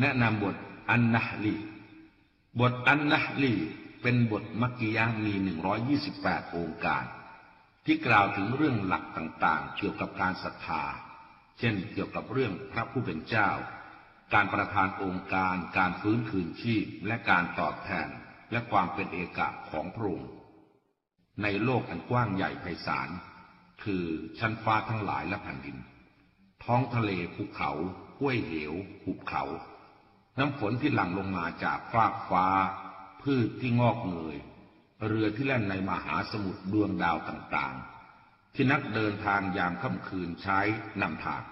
แนะนำบทอันนะลีบทอันนะลีเป็นบทมักกิยะมี 128 องค์การ ที่กล่าวถึงเรื่องหลักต่างๆ เกี่ยวกับการศรัทธา เช่นเกี่ยวกับเรื่องพระผู้เป็นเจ้า การประทานองค์การ การฟื้นคืนชีพ และการตอบแทน และความเป็นเอกะของพระองค์ในโลกอันกว้างใหญ่ไพศาล คือชั้นฟ้าทั้งหลายและแผ่นดิน ท้องทะเลภูเขาห้วยเหวหุบเขา น้ำฝนที่หลั่งลงมาจากฟากฟ้า พืชที่งอกเงย เรือที่แล่นในมหาสมุทรดวงดาวต่างๆ ที่นักเดินทางยามค่ำคืนใช้นำทาง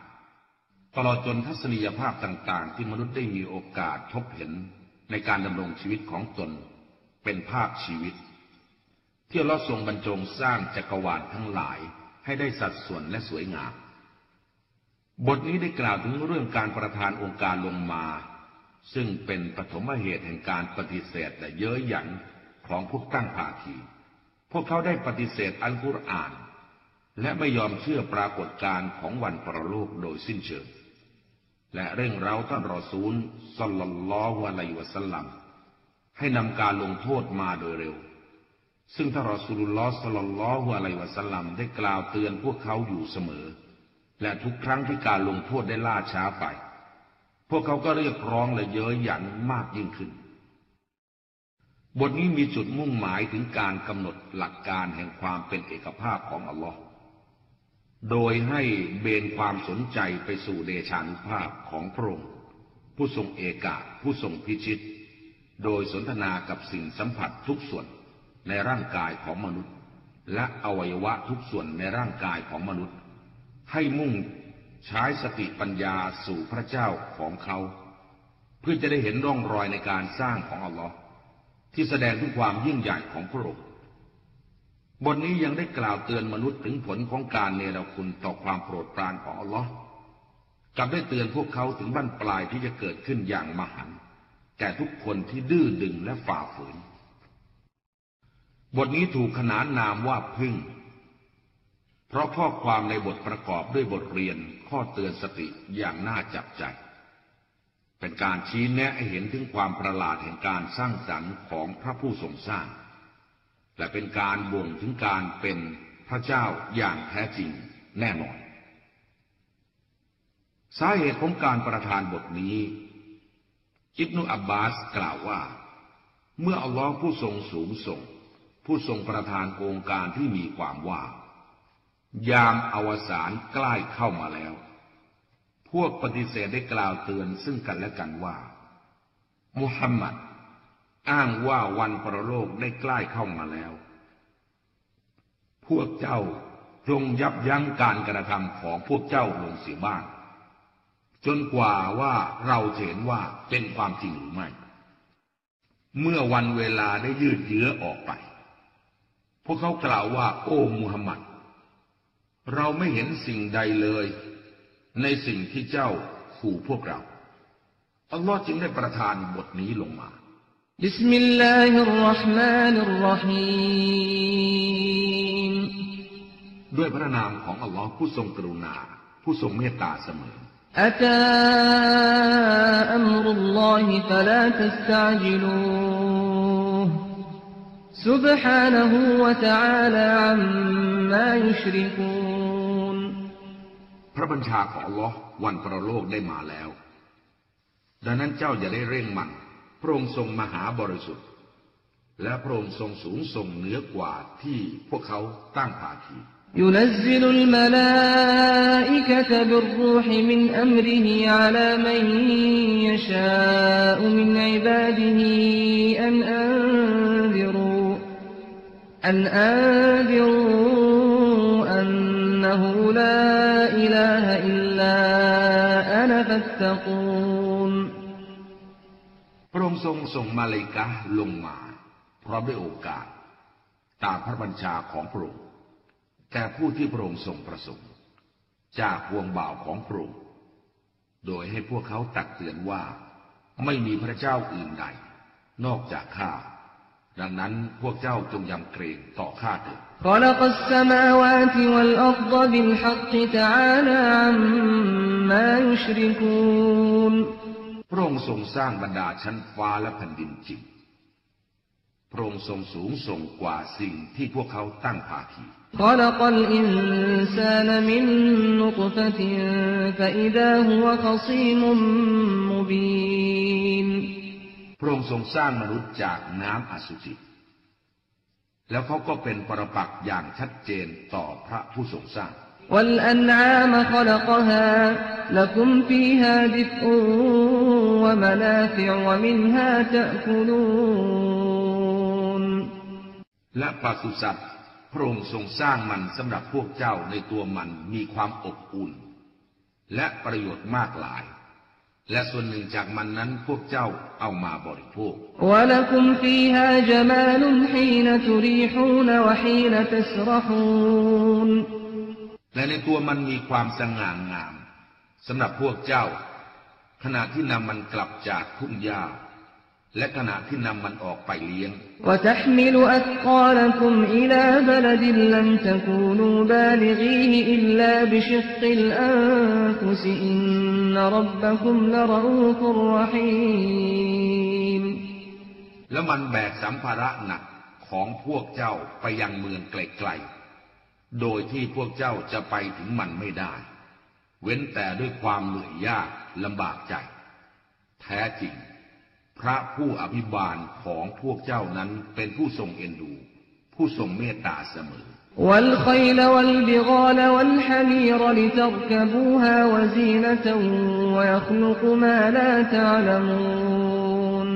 ตลอดจนทัศนียภาพต่างๆ ที่มนุษย์ได้มีโอกาสพบเห็นในการดำรงชีวิตของตน เป็นภาพชีวิต ที่เราทรงบรรจงสร้างจักรวาลทั้งหลายให้ได้สัดส่วนและสวยงาม บทนี้ได้กล่าวถึงเรื่องการประทานองค์การลงมา ซึ่งเป็นปฐมเหตุแห่งการปฏิเสธและเย้ยหยันของพวกตั้งภาคี พวกเขาได้ปฏิเสธอัลกุรอาน และไม่ยอมเชื่อปรากฏการณ์ของวันประโลกโดยสิ้นเชิง และเร่งเร้าท่านรอซูลสัลลัลลอฮุอะลัยวะสัลลัมให้นำการลงโทษมาโดยเร็ว ซึ่งท่านรอซูลุลลอฮ์สัลลัลลอฮุอะลัยวะสัลลัมได้กล่าวเตือนพวกเขาอยู่เสมอ และทุกครั้งที่การลงโทษได้ล่าช้าไป พวกเขาก็เรียกร้องและเย้ยหยันมากยิ่งขึ้น บทนี้มีจุดมุ่งหมายถึงการกำหนดหลักการแห่งความเป็นเอกภาพของอัลลอฮ์โดยให้เบนความสนใจไปสู่เดชานุภาพของพระองค์ผู้ทรงเอกาผู้ทรงพิชิต โดยสนทนากับสิ่งสัมผัสทุกส่วนในร่างกายของมนุษย์ และอวัยวะทุกส่วนในร่างกายของมนุษย์ ให้มุ่ง ใช้สติปัญญาสู่พระเจ้าของเขา เพื่อจะได้เห็นร่องรอยในการสร้างของอัลลอฮ์ที่แสดงถึงความยิ่งใหญ่ของพระองค์บทนี้ยังได้กล่าวเตือนมนุษย์ถึงผลของการเนรคุณต่อความโปรดปรานของอัลลอฮ์กับได้เตือนพวกเขาถึงบั้นปลายที่จะเกิดขึ้นอย่างมหันต์แก่ทุกคนที่ดื้อดึงและฝ่าฝืน บทนี้ถูกขนานนามว่าพึ่ง เพราะข้อความในบทประกอบด้วยบทเรียนข้อเตือนสติอย่างน่าจับใจ เป็นการชี้แนะให้เห็นถึงความประหลาดแห่งการสร้างสรรค์ของพระผู้ทรงสร้าง และเป็นการบ่งถึงการเป็นพระเจ้าอย่างแท้จริงแน่นอน สาเหตุของการประทานบทนี้ อิบนุอับบาสกล่าวว่า เมื่ออัลลอฮ์ผู้ทรงสูงส่ง ผู้ทรงประทานโองการที่มีความว่า ยามอวสานใกล้เข้ามาแล้ว พวกปฏิเสธได้กล่าวเตือนซึ่งกันและกันว่า มุฮัมมัดอ้างว่าวันประโลกได้ใกล้เข้ามาแล้ว พวกเจ้าจงยับยั้งการกระทำของพวกเจ้าลงเสียบ้าง จนกว่าว่าเราเห็นว่าเป็นความจริงหรือไม่ เมื่อวันเวลาได้ยืดเยื้อออกไป พวกเขากล่าวว่า โอ้มุฮัมมัด เราไม่เห็นสิ่งใดเลย ในสิ่งที่เจ้าขู่พวกเรา อัลลอฮ์จึงได้ประทานบทนี้ลงมา بسم الله الرحمن الرحيم ด้วยพระนามของอัลลอฮ์ผู้ทรงกรุณา ผู้ทรงเมตตาเสมอ أتى أمر الله فلا تستعجلوه سبحانه وتعالى عما يشركون พระบัญชาของลอวันประโลกได้มาแล้ว ดังนั้นเจ้าอย่าได้เร่งมัน พระองค์ทรงมหาบริสุทธิ์ และพระองค์ทรงสูงทรงเหนือกว่าที่พวกเขาตั้งภาคียุนซิลุลมาลาอิกะตบิรรูฮิมินอัมริฮิอาลามันยชาอุมินอิบาดิฮิอันอันดิรูอันอันดิรูอันนะฮูลา إله إلا أنا فاتقون พระองค์ทรงส่งมาเลกะห์ลงมาพร้อมด้วยโอกาส ตามพระบัญชาของพระองค์แก่ผู้ที่พระองค์ทรงประสงค์ จากพวงบ่าวของพระองค์โดยให้พวกเขาตักเตือนว่า ไม่มีพระเจ้าอื่นใด นอกจากข้า ดังนั้นพวกเจ้าจงยำเกรงต่อข้าเถิดพระองค์ทรงสร้างบรรดาชั้นฟ้าและแผ่นดินจริง พระองค์ทรงสูงส่งกว่าสิ่งที่พวกเขาตั้งภาคีพ ระองค์ทรงสร้างมนุษย์จากน้ำอสุจิ แล้วเขาก็เป็นปรปักษ์อย่างชัดเจนต่อพระผู้ทรงสร้าง والأنعام خلقها لكم فيها دفء ومنافع ومنها تأكلون และปศุสัตว์พระองค์ทรงสร้างมันสำหรับพวกเจ้าในตัวมันมีความอบอุ่น และประโยชน์มากหลาย และส่วนหนึ่งจากมันนั้นพวกเจ้าเอามาบริโภคและในตัวมันมีความสง่างามสำหรับพวกเจ้า ขณะที่นำมันกลับจากทุ่งหญ้าและขณะที่นำมันออกไปเลี้ยง وتحمل أثقالكم إلى بلد لم تكونوا بالغيه إلا بشق الأنفس إن ربكم لرؤوف رحيم และมันแบกสัมภาระหนักของพวกเจ้าไปยังเมืองไกลๆ โดยที่พวกเจ้าจะไปถึงมันไม่ได้ เว้นแต่ด้วยความเหนื่อยยากลำบากใจ แท้จริง พระผู้อภิบาลของพวกเจ้านั้นเป็นผู้ทรงเอ็นดู ผู้ทรงเมตตาเสมอ والخيل والبغال والحمير لتركبوها وزينة ويخلق ما لا تعلمون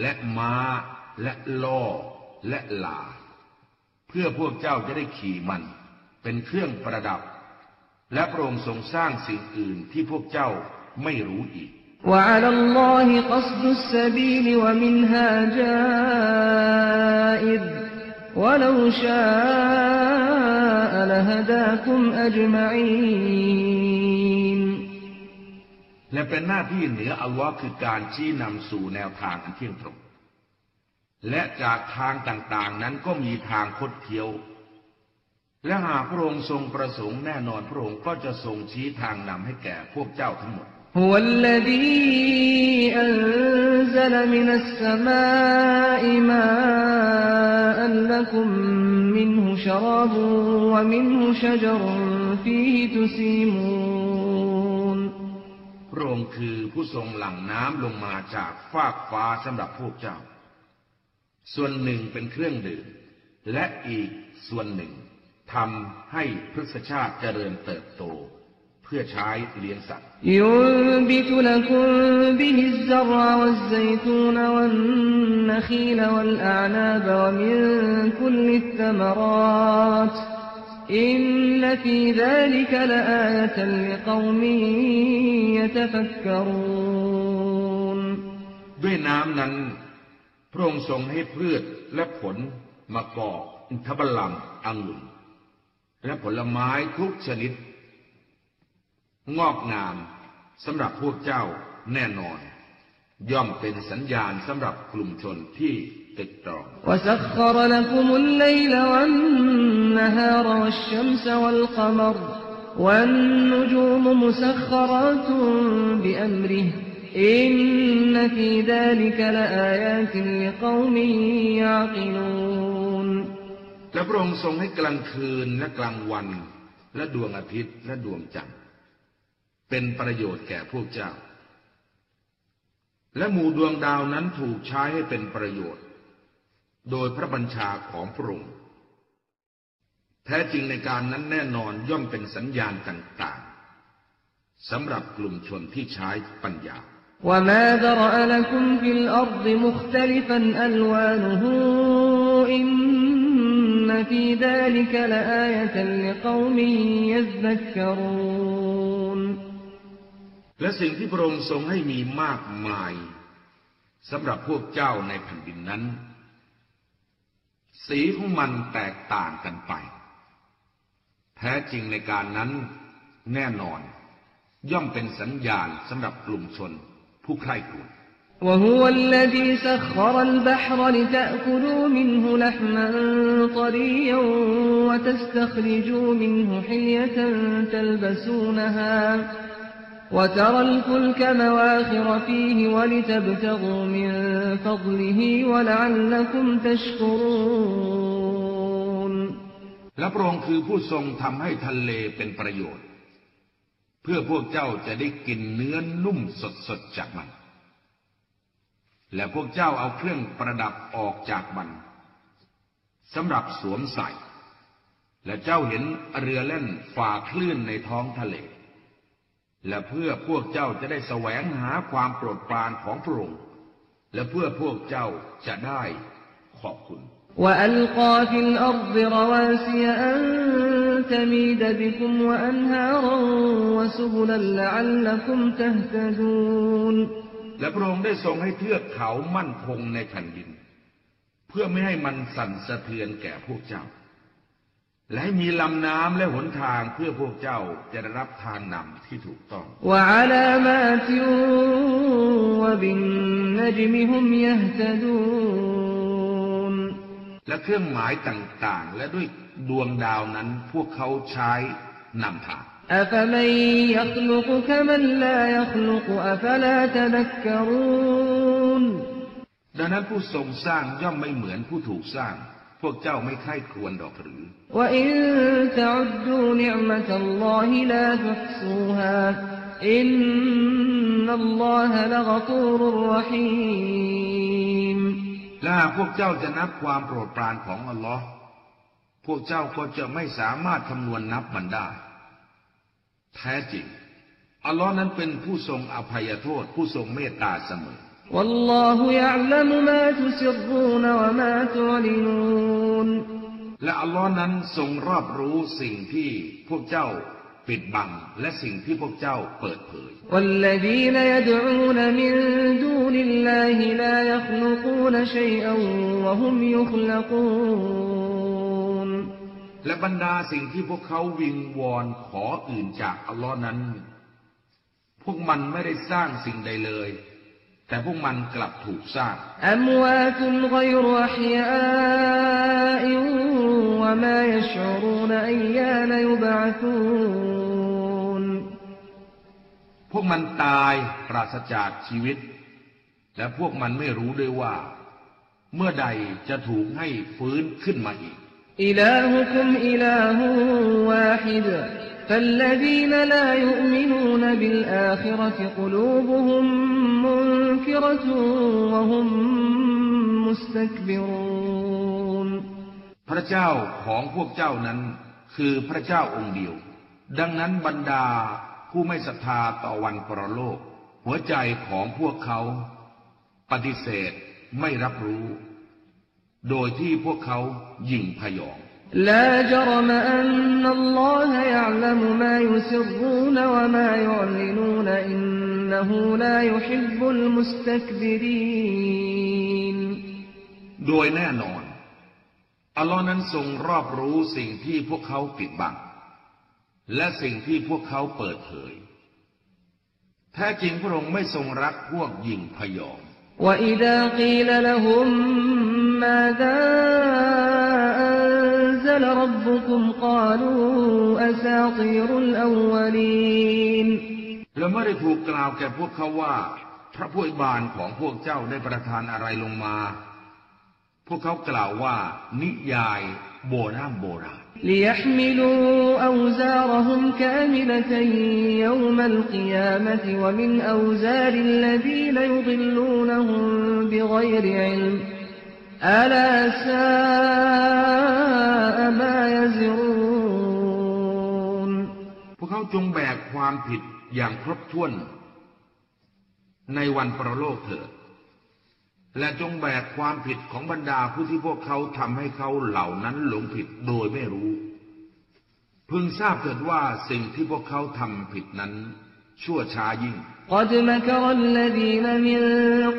และม้าและล่อและลา เพื่อพวกเจ้าจะได้ขี่มัน เป็นเครื่องประดับ และพระองค์ทรงสร้างสิ่งอื่นที่พวกเจ้าไม่รู้อีก وعلى الله قصد السبيل ومنها جائر ولو شاء لهداكم أجمعين และเป็นหน้าที่เหนืออัลลอฮ์คือการชี้นำสู่แนวทางอันเที่ยงตรง และจากทางต่างๆนั้นก็มีทางคดเคี้ยว และหากพระองค์ทรงประสงค์แน่นอนพระองค์ก็จะทรงชี้ทางนำให้แก่พวกเจ้าทั้งหมด هو الذي أنزل من السماء ماء لكم منه شراب ومنه شجر فيه تسيمون พระองค์คือผู้ทรงหลั่งน้ำลงมาจากฟากฟ้าสำหรับพวกเจ้า ส่วนหนึ่งเป็นเครื่องดื่ม และอีกส่วนหนึ่งทำให้พฤกษชาติเจริญเติบโต เ พื่อใช้เลี้ยงสัตว์ยุบิตุลกุมบิฮิซรวัลไซตูนวัลนคีลวัลอานาบวมินคุลิธมรัตอินนฟีซาลิกลาอายะลิกวมียตฟักรูนด้วยน้ำนั้น พระองค์ทรงให้พืชและผลมะกอกทบัลลังอังุ่นและผลไม้ทุกชนิด งอกงามสำหรับพวกเจ้าแน่นอน ย่อมเป็นสัญญาณสำหรับกลุ่มชนที่ติดตรองและพระองค์ทรงให้กลางคืนและกลางวัน และดวงอาทิตย์และดวงจันทร์ เป็นประโยชน์แก่พวกเจ้า และหมู่ดวงดาวนั้นถูกใช้ให้เป็นประโยชน์ โดยพระบัญชาของพระองค์ แท้จริงในการนั้นแน่นอนย่อมเป็นสัญญาณต่างๆสำหรับกลุ่มชนที่ใช้ปัญญา وما ذرأ لكم في الأرض مختلفا ألوانه إن في ذلك لآية لقوم يذكرون และสิ่งที่พระองค์ทรงให้มีมากมายสำหรับพวกเจ้าในแผ่นดินนั้น สีของมันแตกต่างกันไป แท้จริงในการนั้นแน่นอน ย่อมเป็นสัญญาณสำหรับกลุ่มชนผู้ใคร่ครวญ وهو الذي سخر البحر لتأكلوا منه لحما طريا وتستخرجوا منه حلية تلبسونها وترى الفلك مواخر فيه ولتبتغوا من فضله ولعلكم تشكرون และพระองค์คือผู้ทรงทำให้ทะเลเป็นประโยชน์ เพื่อพวกเจ้าจะได้กินเนื้อนุ่มสดๆจากมัน และพวกเจ้าเอาเครื่องประดับออกจากมันสำหรับสวมใส่ และเจ้าเห็นเรือเล่นฝ่าคลื่นในท้องทะเล และเพื่อพวกเจ้าจะได้แสวงหาความโปรดปรานของพระองค์และเพื่อพวกเจ้าจะได้ขอบคุณและพระองค์ได้ทรงให้เทือกเขามั่นคงในแผ่นดิน เพื่อไม่ให้มันสั่นสะเทือนแก่พวกเจ้า และให้มีลำน้ำและหนทางเพื่อพวกเจ้าจะได้รับทางนำที่ถูกต้องและเครื่องหมายต่างๆ และด้วยดวงดาวนั้นพวกเขาใช้นำทางดังนั้นผู้ทรงสร้างย่อมไม่เหมือนผู้ถูกสร้าง พวกเจ้าไม่ใคร่ครวญดอกหรือ และหากพวกเจ้าจะนับความโปรดปรานของอัลลอฮ์พวกเจ้าก็จะไม่สามารถคำนวณนับมันได้ แท้จริง อัลลอฮ์นั้นเป็นผู้ทรงอภัยโทษ ผู้ทรงเมตตาเสมอ والله يعلم ما تسرون وما تعلنون และอัลลอฮ์นั้นทรงรอบรู้สิ่งที่พวกเจ้าปิดบัง และสิ่งที่พวกเจ้าเปิดเผย والذين يدعون من دون الله لا يخلقون شيئا وهم يخلقون และบรรดาสิ่งที่พวกเขาวิงวอนขออื่นจากอัลลอฮ์นั้น พวกมันไม่ได้สร้างสิ่งใดเลย แต่พวกมันกลับถูกสร้างพวกมันตายปราศจากชีวิต และพวกมันไม่รู้ด้วยว่า เมื่อใดจะถูกให้ฟื้นขึ้นมาอีก فالذين لا يؤمنون بالآخرة قلوبهم منكرة وهم مستكبرون พระเจ้าของพวกเจ้านั้นคือพระเจ้าองค์เดียว ดังนั้นบรรดาผู้ไม่ศรัทธาต่อวันปรโลก หัวใจของพวกเขา ปฏิเสธไม่รับรู้ โดยที่พวกเขายิ่งพยอง لا جرم أن الله يعلم ما يسرون وما يعلنون إنه لا يحب المستكبرين โดยแน่นอน อัลลอฮ์นั้นทรงรอบรู้สิ่งที่พวกเขาปิดบัง และสิ่งที่พวกเขาเปิดเผย แท้จริงพระองค์ไม่ทรงรักพวกหญิงพยอง وإذا قيل لهم ماذا أنزل ربكم قالوا أساطير الأولين และเมื่อได้ถูกกล่าวแก่พวกเขาว่า พระผู้อวยบานของพวกเจ้าได้ประทานอะไรลงมา พวกเขากล่าวว่า นิยายโบราณโบราณ ليحملوا أوزارهم كاملة يوم القيامة ومن أوزار الذين يضلونهم بغير علم ألا ساء ما يزرون พวกเขาจงแบกความผิดอย่างครบถ้วน ในวันประโลกเถิด และจงแบกความผิดของบรรดาผู้ที่พวกเขาทำให้เขาเหล่านั้นหลงผิดโดยไม่รู้ พึงทราบเถิดว่าสิ่งที่พวกเขาทำผิดนั้น ชั่วช้ายิ่ง قد مكر الذين من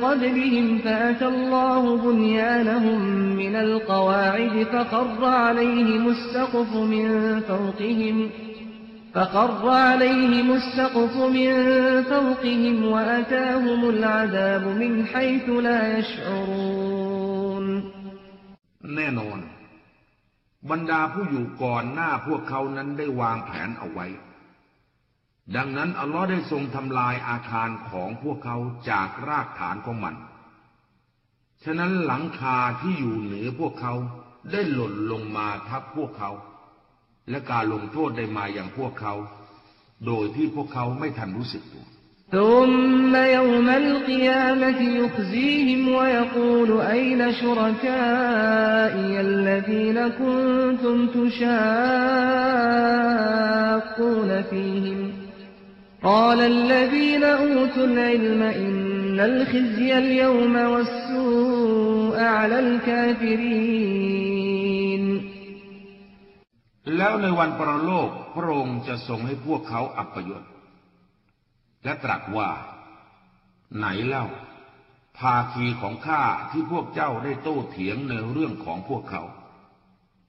قبلهم فأتى الله بنيانهم من القواعد فخر عليهم السقف من فوقهم فخر عليهم السقف من فوقهم وأتاهم العذاب من حيث لا يشعرون แน่นอน บรรดาผู้อยู่ก่อนหน้าพวกเขานั้นได้วางแผนเอาไว้ ดังนั้นอัลลอฮ์ได้ทรงทำลายอาคารของพวกเขาจากรากฐานของมัน ฉะนั้นหลังคาที่อยู่เหนือพวกเขาได้หล่นลงมาทับพวกเขา และการลงโทษได้มาอย่างพวกเขา โดยที่พวกเขาไม่ทันรู้สึกตัว ثم يوم القيامة يخزيهم ويقول أين شركائي الذين كنتم تشاقون فيهم قال الذين أوتوا العلم إن الخزي اليوم والسوء على الكافرين แล้วในวันปรโลกพระองค์จะทรงให้พวกเขาอัปยศและตรัสว่า ไหนเล่า ภาคีของข้าที่พวกเจ้าได้โต้เถียงในเรื่องของพวกเขา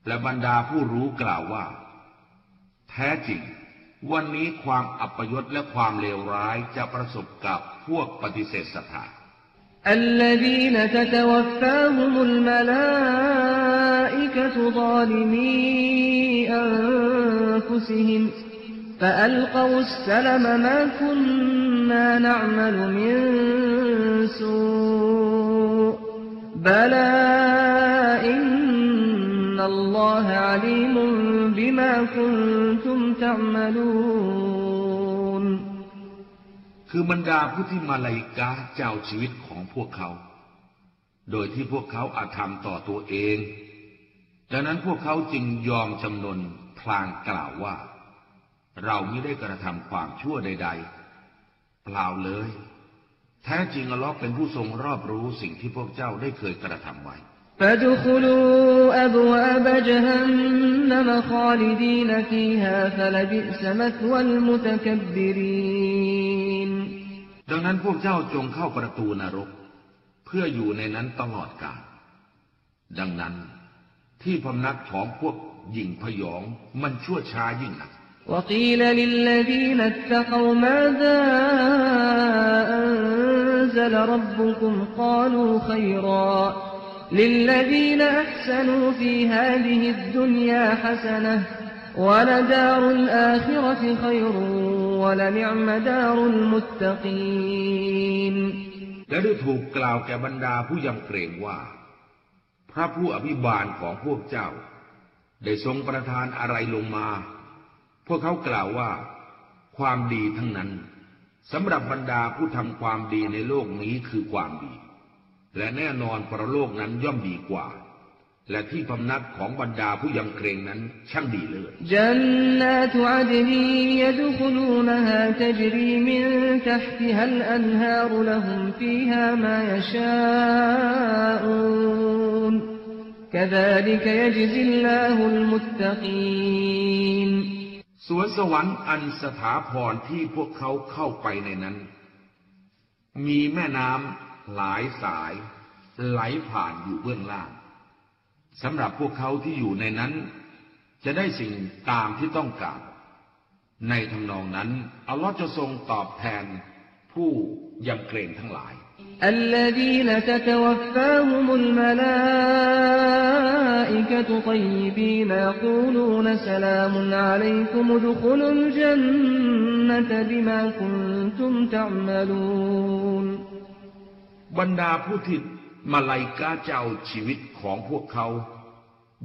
และบรรดาผู้รู้กล่าวว่า แท้จริง วันนี้ความอัปยศและความเลวร้ายจะประสบกับพวกปฏิเสธศรัทธา الذين تتوفاهم الملائكة ظالمي أنفسهم فألقوا السلم ما كنا نعمل من سوء بلى إن อัลลอฮะอาลีมุบิมาคุนตุลูนคือบรรดาผู้ที่มาลายกาเจ้าชีวิตของพวกเขา โดยที่พวกเขาอาธรรมต่อตัวเอง ดังนั้นพวกเขาจึงยอมจำนนพลางกล่าวว่า เราไม่ได้กระทำความชั่วใด ๆ เปล่าเลย แท้จริงอลลอฮ์เป็นผู้ทรงรอบรู้สิ่งที่พวกเจ้าได้เคยกระทำไว้ فادخلوا أبواب جهنم خالدين فيها فلبئس مثوى المتكبرين ดังนั้นพวกเจ้าจงเข้าประตูนรก เพื่ออยู่ในนั้นตลอดกาล ดังนั้นที่พำนักของพวกหญิงพยองมันชั่วช้ายิ่งนัก وقيل للذين اتقوا ماذا أنزل ربكم قالوا خيرا للذين أحسنوا في هذه الدنيا حسنة ولدار الآخرة خير ولنعم دار المتقين และได้ถูกกล่าวแก่บรรดาผู้ยำเกรงว่า พระผู้อภิบาลของพวกเจ้า ได้ทรงประทานอะไรลงมา พวกเขากล่าวว่า ความดีทั้งนั้นสำหรับบรรดาผู้ทำความดีในโลกนี้คือความดี และแน่นอนปรโลกนั้นย่อมดีกว่า และที่พำนักของบรรดาผู้ยำเกรงนั้นช่างดีเลิศ جنات عدن يدخلونها تجري من تحتها الأنهار لهم فيها ما يشاءون كذلك يجزي الله المتقين สวนสวรรค์อันสถาพรที่พวกเขาเข้าไปในนั้น มีแม่น้ำ หลายสาย ไหลผ่านอยู่เบื้องล่างสำหรับพวกเขาที่อยู่ในนั้น จะได้สิ่งตามที่ต้องการ ในทำนองนั้น อัลลอฮ์จะทรงตอบแทนผู้ยำเกรงทั้งหลาย الذين تتوفاهم الملائكة طيبين يقولون سلام عليكم ادخلوا الجنة بما كنتم تعملون บรรดาผู้ที่มาลายกาเจ้าชีวิตของพวกเขา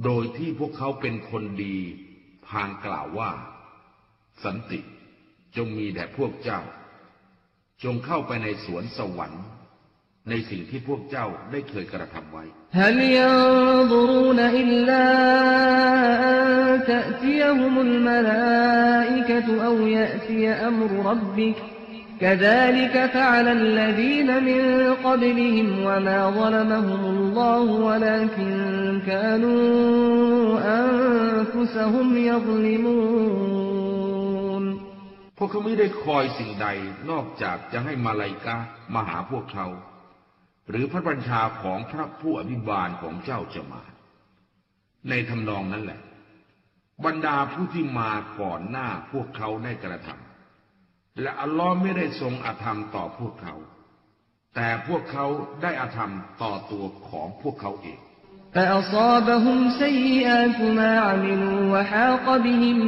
โดยที่พวกเขาเป็นคนดีพางกล่าวว่า สันติจงมีแด่พวกเจ้า จงเข้าไปในสวนสวรรค์ ในสิ่งที่พวกเจ้าได้เคยกระทำไว้ هل ينظرون إلا أن تأتيهم الملائكة أو يأتي أمر ربك كذلك فعل الذين من قبلهم وما ظلمهم الله ولكن كانوا أنفسهم يظلمون พวกเขาไม่ได้คอยสิ่งใดนอกจากจะให้มาลายกามาหาพวกเขา หรือพระบัญชาของพระผู้อภิบาลของเจ้าจะมา ในทำนองนั้นแหละ บรรดาผู้ที่มาก่อนหน้าพวกเขาได้กระทำ และอัลลอฮ์ไม่ได้ทรงอาธรรมต่อพวกเขา แต่พวกเขาได้อาธรรมต่อตัวของพวกเขาเอง فأصابهم سيئات ما عملوا وحاق بهم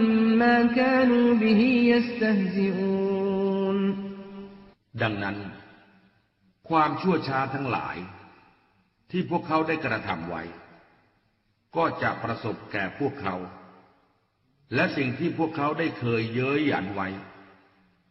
ما كانوا به يستهزئون ดังนั้น ความชั่วช้าทั้งหลาย ที่พวกเขาได้กระทำไว้ ก็จะประสบแก่พวกเขา และสิ่งที่พวกเขาได้เคยเย้ยหยันไว้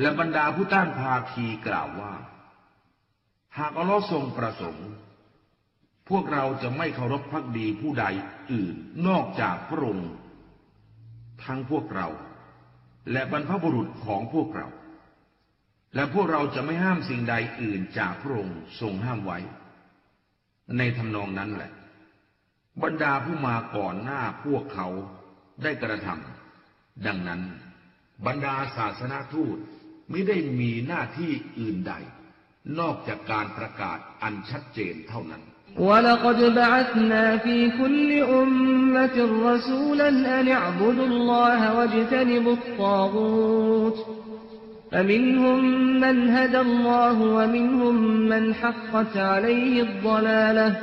และบรรดาผู้ต้านภาคีกล่าวว่า หากอัลลอฮ์ทรงประสงค์ พวกเราจะไม่เคารพพักดีผู้ใดอื่นนอกจากพระองค์ทั้งพวกเรา และบรรพบุรุษของพวกเรา และพวกเราจะไม่ห้ามสิ่งใดอื่นจากพระองค์ทรงห้ามไว้ ในทำนองนั้นแหละ บรรดาผู้มาก่อนหน้าพวกเขาได้กระทำดังนั้น บรรดาศาสนาทูต ไม่ได้มีหน้าที่อื่นใด นอกจากการประกาศอันชัดเจนเท่านั้น ولقد بعثنا في كل أمة رسولا أن اعبدوا الله واجتنبوا الطاغوت فمنهم من هدى الله ومنهم من حقت عليه الضلالة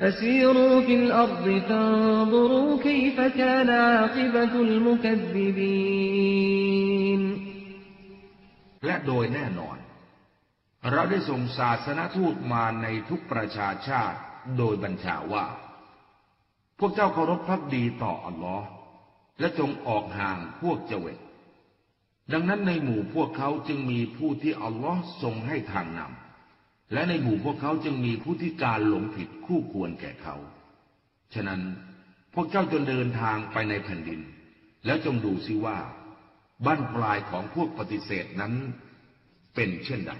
فسيروا في الأرض فانظروا كيف كان عاقبة المكذبين และโดยแน่นอน เราได้ส่งศาสนทูตมาในทุกประชาชาติโดยบัญชาว่า พวกเจ้าเคารพพักดีต่ออัลลอฮ์และจงออกห่างพวกเจเวตดังนั้นในหมู่พวกเขาจึงมีผู้ที่อัลลอฮ์ทรงให้ทางนำและในหมู่พวกเขาจึงมีผู้ที่การหลงผิดคู่ควรแก่เขา ฉะนั้นพวกเจ้าจงเดินทางไปในแผ่นดิน แล้วจงดูซิว่า บ้านปลายของพวกปฏิเสธนั้นเป็นเช่นใด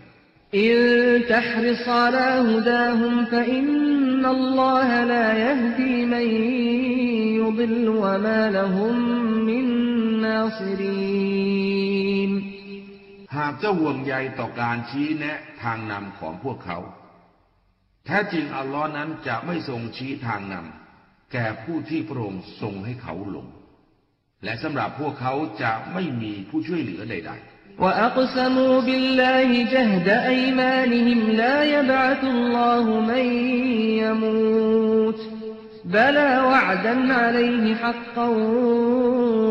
หากเจ้าห่วงใยต่อการชี้แนะทางนำของพวกเขา แท้จริงอัลลอฮ์นั้นจะไม่ทรงชี้ทางนำแก่ผู้ที่พระองค์ทรงให้เขาหลง และสำหรับพวกเขาจะไม่มีผู้ช่วยเหลือใด وأقسموا بالله جهد أيمانهم لا يبعث الله من يموت بلى وعدا عليه حقا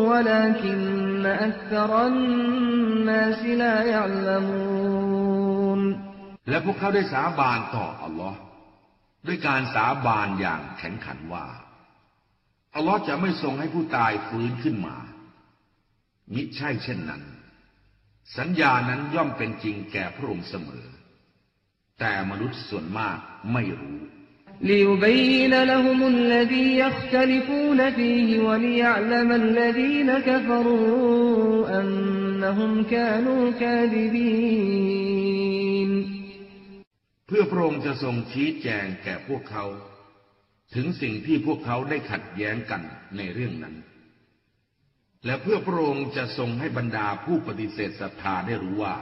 ولكن أكثر الناس لا يعلمون ๆ และพวกเขาได้สาบานต่ออัลลอฮ์ด้วยการสาบานอย่างแข็งขันว่า อัลลอฮ์จะไม่ทรงให้ผู้ตายฟื้นขึ้นมา มิใช่เช่นนั้น สัญญานั้นย่อมเป็นจริงแก่พระองค์เสมอ แต่มนุษย์ส่วนมากไม่รู้ลิยบยนละฮุมุลลดียัคตลิฟูนฟีฮิวลิยะลมัลลดีนกฟรูอันนฮุมกานูกาดิบีนเพื่อพระองค์จะทรงชี้แจงแก่พวกเขา ถึงสิ่งที่พวกเขาได้ขัดแย้งกันในเรื่องนั้น และเพื่อพระองค์จะทรงให้บรรดาผู้ปฏิเสธศรัทธาได้รู้ว่า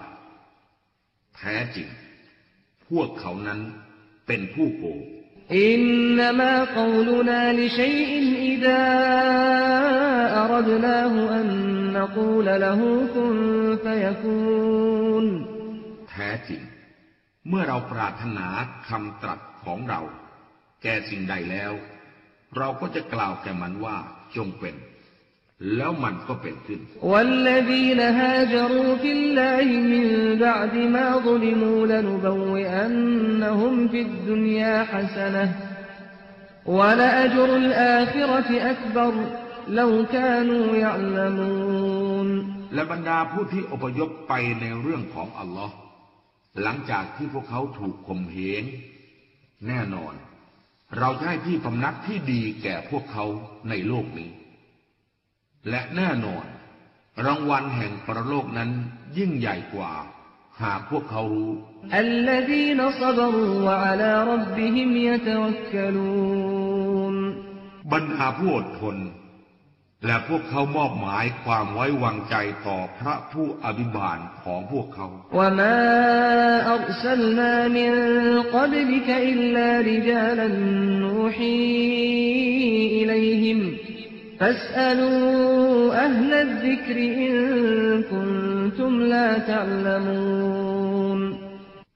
แท้จริง พวกเขานั้นเป็นผู้โกอินนามะกาวลนาลิชัยอินอิดาอรดนาหูอันนกูลละหูคุนฟยกูนแท้จริง เมื่อเราปรารถนาคำตรัสของเรา แก่สิ่งใดแล้ว เราก็จะกล่าวแก่มันว่าจงเป็น แล้วมันก็เป็นขึ้นและบรรดาผู้ที่อพยพไปในเรื่องของอัลลอฮ์หลังจากที่พวกเขาถูกข่มเหงแน่นอน เราจะให้ที่พำนักที่ดีแก่พวกเขาในโลกนี้ และแน่นอน รางวัลแห่งประโลกนั้นยิ่งใหญ่กว่า หากพวกเขารู้ บรรดาผู้อดทน และพวกเขามอบหมายความไว้วางใจต่อพระผู้อภิบาลของพวกเขา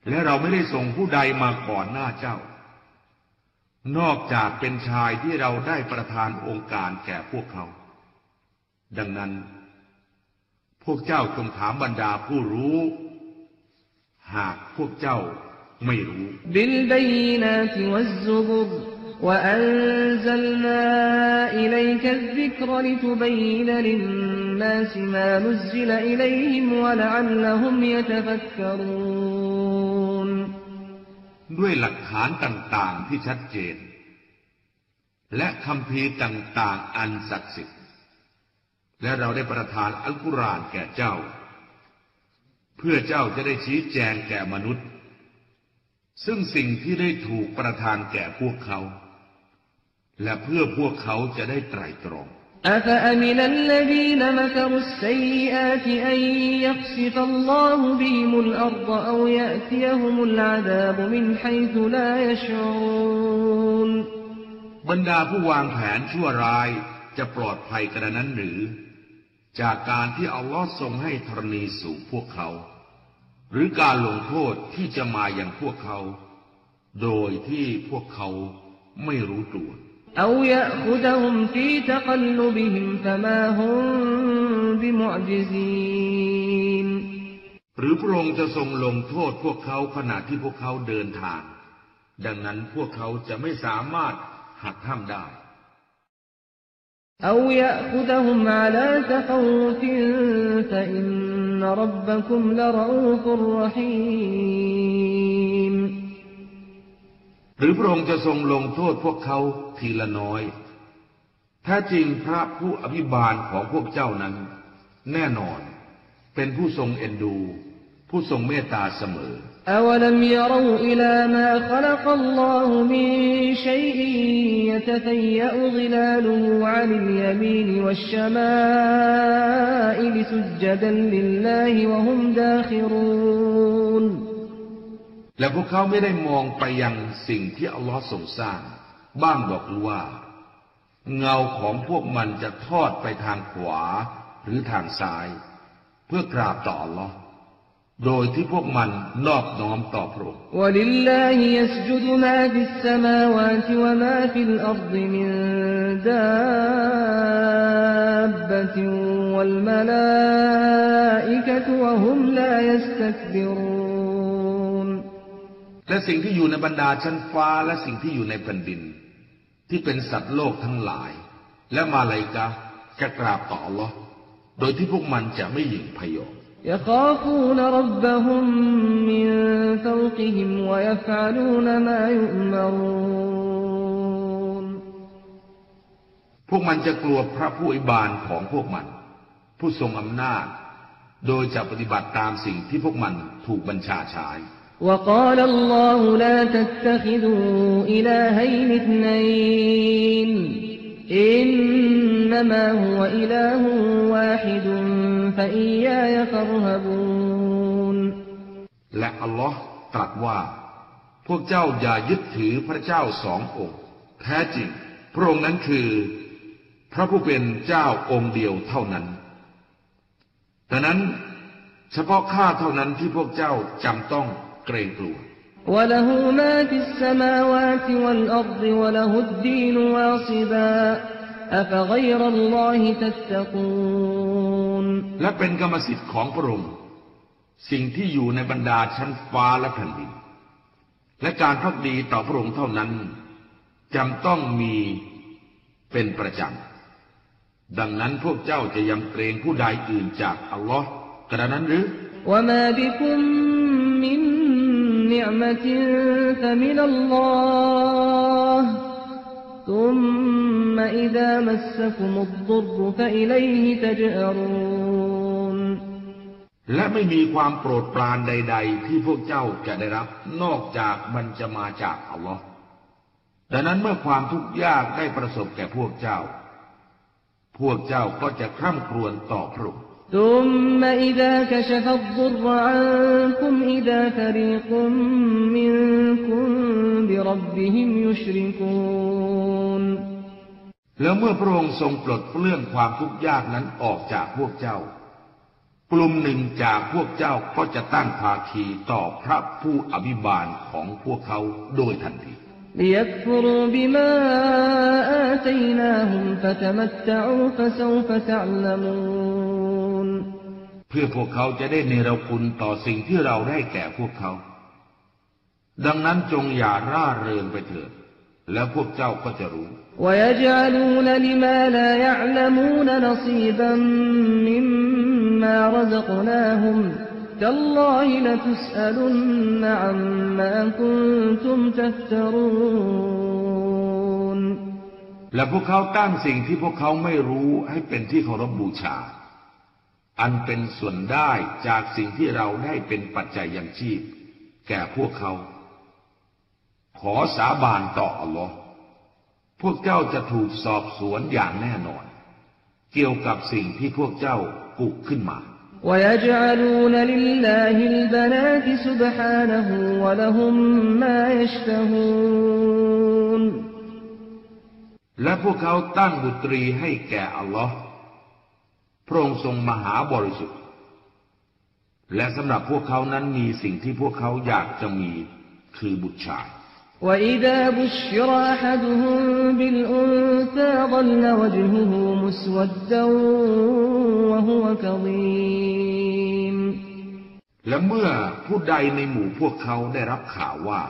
และเราไม่ได้ส่งผู้ใดมาก่อนหน้าเจ้า นอกจากเป็นชายที่เราได้ประทานองค์การแก่พวกเขา ดังนั้น พวกเจ้าจงถามบรรดาผู้รู้ หากพวกเจ้าไม่รู้ بالبينات والزبر وأنزلنا إليك الذكر لتبين للناس ما نزل إليهم ولعلهم يتفكرون ด้วยหลักฐานต่างๆที่ชัดเจน และคำพีร์ต่างๆ อันศักดิ์สิทธิ์ และเราได้ประทานอัลกุรอานแก่เจ้า เพื่อเจ้าจะได้ชี้แจงแก่มนุษย์ ซึ่งสิ่งที่ได้ถูกประทานแก่พวกเขา และเพื่อพวกเขาจะได้ไตรตรองอาฟะมินัลลดีนมะกรุสซัยอาตอันยักซิฟัลลอฮุบิมุลอัรฎอาวยัตียฮุมุลอาดาบมินไฮซุลายชูนบรรดาผู้วางแผนชั่วร้ายจะปลอดภัยกระนั้นหรือ จากการที่อัลลอฮ์ทรงให้ธรณีสูงพวกเขา หรือการลงโทษที่จะมาอย่างพวกเขา โดยที่พวกเขาไม่รู้ตัวหรือพระองค์จะทรงลงโทษพวกเขาขณะที่พวกเขาเดินทาง ดังนั้นพวกเขาจะไม่สามารถหักห้ามได้ أو يأخذهم على تخوف فإن ربكم لرؤوف رحيم หรือพระองค์จะทรงลงโทษพวกเขาทีละน้อย ถ้าจริงพระผู้อภิบาลของพวกเจ้านั้น แน่นอน เป็นผู้ทรงเอ็นดู ผู้ทรงเมตตาเสมอ أولم يروا إلى ما خلق الله من شيء يتفيأ ظلاله عن اليمين والشمائل سجدا لله وهم داخرون และพวกเขาไม่ได้มองไปยังสิ่งที่อัลลอฮ์ทรงสร้าง บ้างบอกหรือว่า เงาของพวกมันจะทอดไปทางขวาหรือทางซ้าย เพื่อกราบต่ออัลลอฮ์ โดยที่พวกมันนอบน้อมต่อพระองค์และสิ่งที่อยู่ในบรรดาชั้นฟ้าและสิ่งที่อยู่ในแผ่นดิน ที่เป็นสัตว์โลกทั้งหลาย และมาลายกาจะกราบต่อหรอโดยที่พวกมันจะไม่หยิ่งพยอง يخافون ربهم من فوقهم ويفعلون ما يؤمرون พวกมันจะกลัวพระผู้อภิบาลของพวกมัน ผู้ทรงอำนาจ โดยจะปฏิบัติตามสิ่งที่พวกมันถูกบัญชาใช้ وقال الله لا تتخذوا إلهين اثنين إنما هو إله واحد فإياي فارهبون และอัลลอฮ์ตรัสว่า พวกเจ้าอย่ายึดถือพระเจ้าสององค์ แท้จริง พระองค์นั้นคือ พระผู้เป็นเจ้าองค์เดียวเท่านั้นดังนั้นเฉพาะข้าเท่านั้นที่พวกเจ้าจำต้องเกรงกลัว وله ما في السماوات والأرض وله الدين واصبا أفغير الله تتقون และเป็นกรรมสิทธิ์ของพระองค์ สิ่งที่อยู่ในบรรดาชั้นฟ้าและแผ่นดิน และการพักดีต่อพระองค์เท่านั้นจำต้องมีเป็นประจำ ดังนั้นพวกเจ้าจะยำเกรงผู้ใดอื่นจากอัลลอฮ์กระนั้นหรือ وما بكم من نعمة فمن الله ثم إذا مسكم الضر فإليه تجأرون และไม่มีความโปรดปรานใด ๆ ที่พวกเจ้าจะได้รับ นอกจากมันจะมาจากอัลลอฮ์ดังนั้นเมื่อความทุกข์ยากได้ประสบแก่พวกเจ้า พ พวกเจ้าก็จะคร่ำครวญต่อพระองค์ ثم إذا كشف الضر عنكم إذا فريق منكم بربهم يشركون แล้วเมื่อพระองค์ทรงปลดเปลื้องความทุกข์ยากนั้นออกจากพวกเจ้า กลุ่มหนึ่งจากพวกเจ้าก็จะตั้งภาคีต่อพระผู้อภิบาลของพวกเขาโดยทันที ليكفروا เเพื่อพวกเขาจะได้เนรคุณต่อสิ่งที่เราได้แก่พวกเขา ดังนั้นจงอย่าร่าเริงไปเถิด แล้วพวกเจ้าก็จะรู้ และพวกเขาตั้งสิ่งที่พวกเขาไม่รู้ให้เป็นที่เคารพบบูชา อันเป็นส่วนได้จากสิ่งที่เราได้เป็นปัจจัยยังชีพ แก่พวกเขา ขอสาบานต่ออัลลอฮ์พวกเจ้าจะถูกสอบสวนอย่างแน่นอน เกี่ยวกับสิ่งที่พวกเจ้ากุขึ้นมา ويجعلون لله البنات سبحانه ولهم ما يشتهون และพวกเขาตั้งบุตรีให้แก่อัลลอฮ์ พระองค์ทรงมหาบริสุทธิ์ และสำหรับพวกเขานั้นมีสิ่งที่พวกเขาอยากจะมีคือบุตรชาย وإذا بشر أحدهم بالأنثى ظل وجهه مسودا وهو كظيم และเมื่อผู้ใดในหมู่พวกเขาได้รับข่าวว่า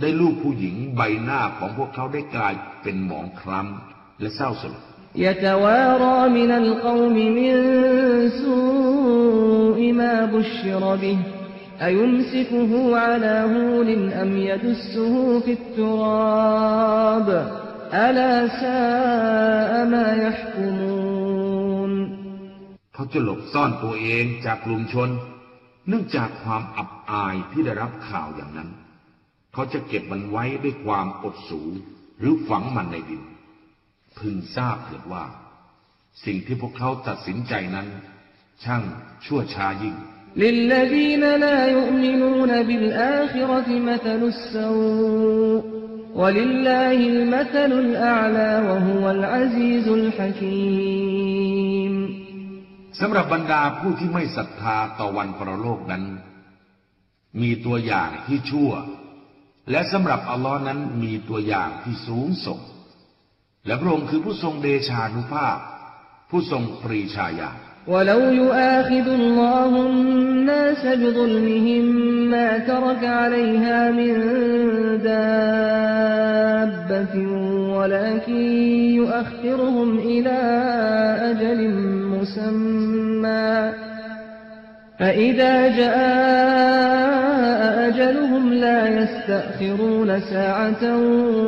ได้ลูกผู้หญิงใบหน้าของพวกเขาได้กลายเป็นหมองคล้ำและเศร้าสลด يتوارى من القوم من سوء ما بشر به أيمسكه على هون أم يدسه في التراب ألا ساء ما يحكمون เขาจะหลบซ่อนตัวเองจากกลุ่มชน เนื่องจากความอับอายที่ได้รับข่าวอย่างนั้น เขาจะเก็บมันไว้ด้วยความอดสูหรือฝังมันในดิน พึงทราบเถิดว่า สิ่งที่พวกเขาตัดสินใจนั้น ช่างชั่วช้ายิ่ง للذين لا يؤمنون بالآخرة مثل السوء ولله المثل الأعلى وهو العزيز الحكيم สำหรับบรรดาผู้ที่ไม่ศรัทธาต่อวันปรโลกนั้น มีตัวอย่างที่ชั่ว และสำหรับอัลลอฮ์นั้นมีตัวอย่างที่สูงส่ง และพระองค์คือผู้ทรงเดชานุภาพ ผู้ทรงปรีชาญาณ ولو يؤاخذ الله الناس بظلمهم ما ترك عليها من دابة ولكن يؤخرهم إلى أجل مسمى فإذا جاء أجلهم لا يستأخرون ساعة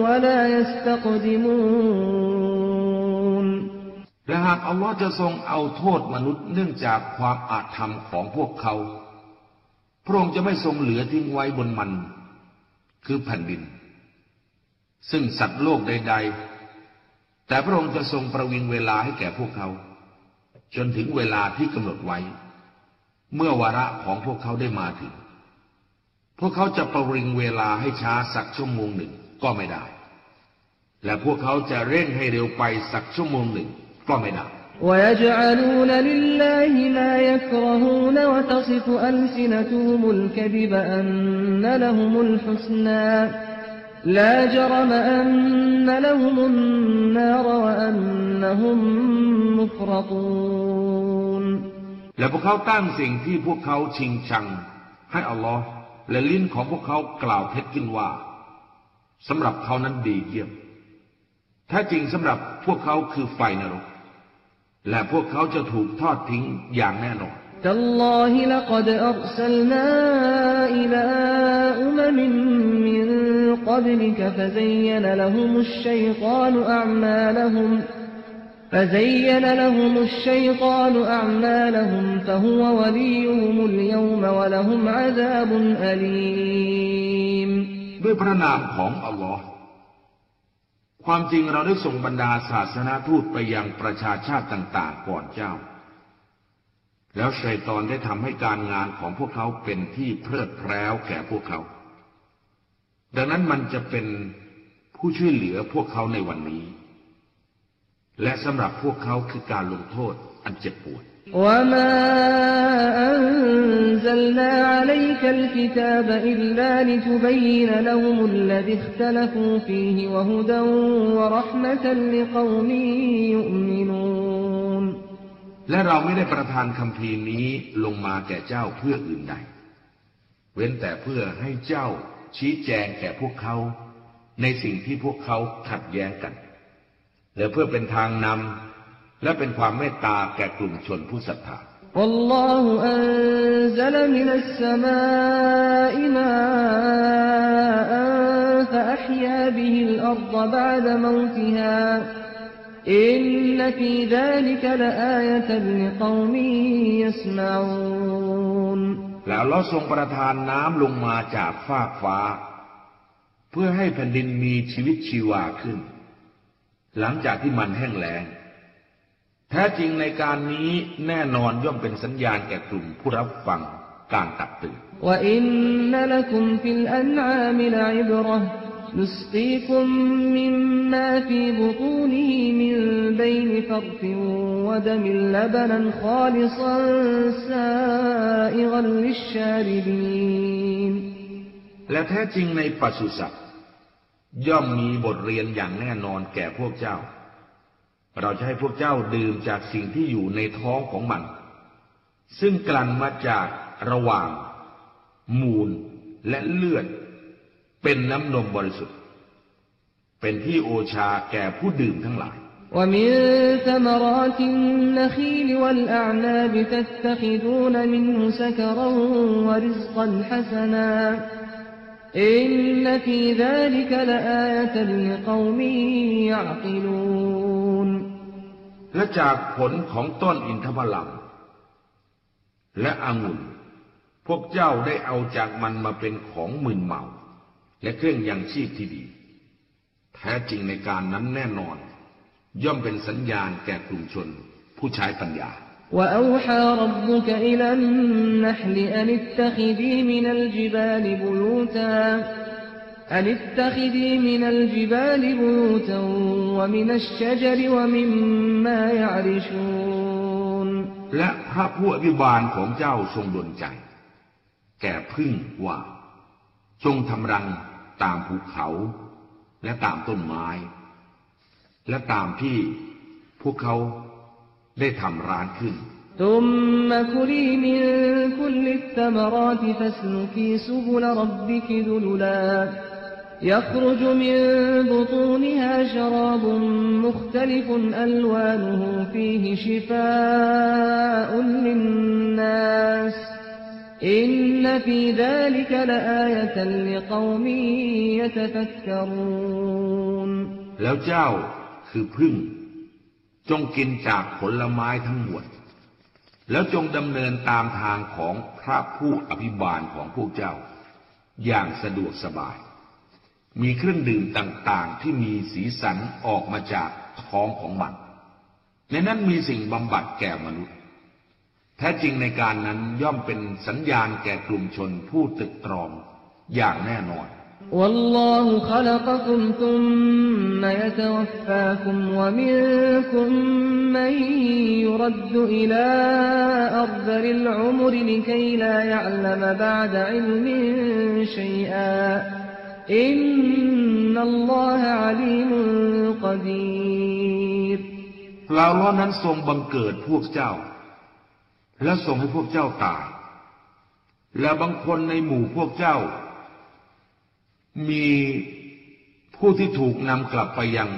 ولا يستقدمون และหากอัลลอฮ์จะทรงเอาโทษมนุษย์เนื่องจากความอาธรรมของพวกเขา พระองค์จะไม่ทรงเหลือทิ้งไว้บนมัน คือแผ่นดิน ซึ่งสัตว์โลกใด ๆ แต่พระองค์จะทรงประวิงเวลาให้แก่พวกเขา จนถึงเวลาที่กำหนดไว้ เมื่อวาระของพวกเขาได้มาถึง พวกเขาจะประวิงเวลาให้ช้าสักชั่วโมงหนึ่งก็ไม่ได้ และพวกเขาจะเร่งให้เร็วไปสักชั่วโมงหนึ่งก็ไม่ได้ ويجعلون لله ما يكرهون وتصف ألسنتهم الكذب أن لهم الحسنى لا جرم أن لهم النار وأنهم مفرطون และพวกเขาตั้งสิ่งที่พวกเขาชิงชัง ให้อัลลอฮ์และลิ้นของพวกเขากล่าวเท็จขึ้นว่าสำหรับเขานั้นดีเยี่ยมแท้จริงสำหรับพวกเขาคือไฟนรก และพวกเขาจะถูกทอดทิ้งอย่างแน่นอน تالله لقد أرسلنا إلى أمم من قبلك فزين لهم الشيطان أعمالهم فزين لهم الشيطان أعمالهم فهو وليهم اليوم ولهم عذاب أليم ด้วยพระนามของอัลลอฮ์ ความจริงเราได้ส่งบรรดาศาสนาทูตไปยังประชาชาติต่าง ๆ ก่อนเจ้า แล้วชัยตอนได้ทำให้การงานของพวกเขาเป็นที่เพลิดเพลิแก่พวกเขา ดังนั้นมันจะเป็นผู้ช่วยเหลือพวกเขาในวันนี้ และสำหรับพวกเขาคือการลงโทษอันเจ็บปวดและเราไม่ได้ประทานคำพีนี้ลงมาแก่เจ้าเพื่ออื่นใด เว้นแต่เพื่อให้เจ้าชี้แจงแก่พวกเขา ในสิ่งที่พวกเขาขัดแย้งกัน และเพื่อเป็นทางนำและเป็นความเมตตาแก่กลุ่มชนผู้ศรัทธา والله أنزل من السماء ماء فأحيا به الأرض بعد موتها إن في ذلك لآية لقوم يسمعون แล้วเราทรงประทานน้ำลงมาจากฟากฟ้า เพื่อให้แผ่นดินมีชีวิตชีวาขึ้น หลังจากที่มันแห้งแล้งแท้จริงในการนี้แน่นอนย่อมเป็นสัญญาณแก่กลุ่มผู้รับฟังการตักเตือนและแท้จริงในปัสสุสัตว ย่อมมีบทเรียนอย่างแน่นอนแก่พวกเจ้า เราจะให้พวกเจ้าดื่มจากสิ่งที่อยู่ในท้องของมัน ซึ่งกลั่นมาจากระหว่าง มูลและเลือด เป็นน้ำนมบริสุทธิ์ เป็นที่โอชาแก่ผู้ดื่มทั้งหลาย ومن ثمرات النخيل والأعناب تتخذون منه سكرا ورزقا حسنا إن في ذلك لآية لقوم يعقلون และจากผลของต้นอินทผลัมและองุ่น พวกเจ้าได้เอาจากมันมาเป็นของมึนเมา และเครื่องยังชีพที่ดี แท้จริงในการนั้นแน่นอน ย่อมเป็นสัญญาณแก่กลุ่มชน ผู้ใช้ปัญญา وأوحى ربك إلى النحل أن اتخذي من الجبال بيوتا أن اتخذي من الجبال بيوتا ومن الشجر ومما يعرشون และพระผู้อภิบาลของเจ้าทรงดลใจ แก่พึ่งว่าจงทำรังตามภูเขา และตามต้นไม้ และตามที่พวกเขา ได้ทำร้านขึ้น ثم كلي من كل الثمرات فاسلكي سبل ربك ذللا يخرج من بطونها شراب مختلف ألوانه فيه شفاء للناس إن في ذلك لآية لقوم يتفكرون แล้วเจ้าคือพึ่ง จงกินจากผลไม้ทั้งหมด แล้วจงดำเนินตามทางของพระผู้อภิบาลของพวกเจ้า อย่างสะดวกสบาย มีเครื่องดื่มต่างๆที่มีสีสันออกมาจากท้องของมันในนั้นมีสิ่งบำบัดแก่มนุษย์ แท้จริงในการนั้นย่อมเป็นสัญญาณแก่กลุ่มชนผู้ตึกตรองอย่างแน่นอน والله خلقكم ثم يتوفاكم ومنكم من يرد إلى أرذل العمر لكي لا يعلم بعد علم شيئا إن الله عليم قدير เราล้อนั้นทรงบังเกิดพวกเจ้า และทรงให้พวกเจ้าตาย และบางคนในหมู่พวกเจ้า มีผู้ที่ถูกนำกลับไปยัง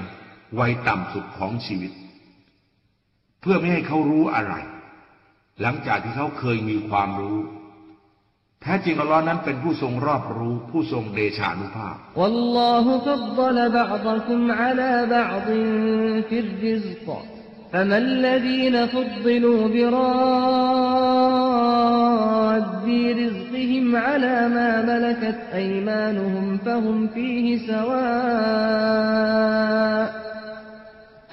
วัยต่ำสุดของชีวิต เพื่อไม่ให้เขารู้อะไร หลังจากที่เขาเคยมีความรู้ แท้จริงอัลลอฮ์นั้นเป็นผู้ทรงรอบรู้ผู้ทรงเดชานุภาพอัลลอฮฺฟัดลบะบะคุมอะลาบะดินฟิรริซก فما الذين فضلوا براد رزقهم على ما ملكت أيمانهم فهم فيه سواء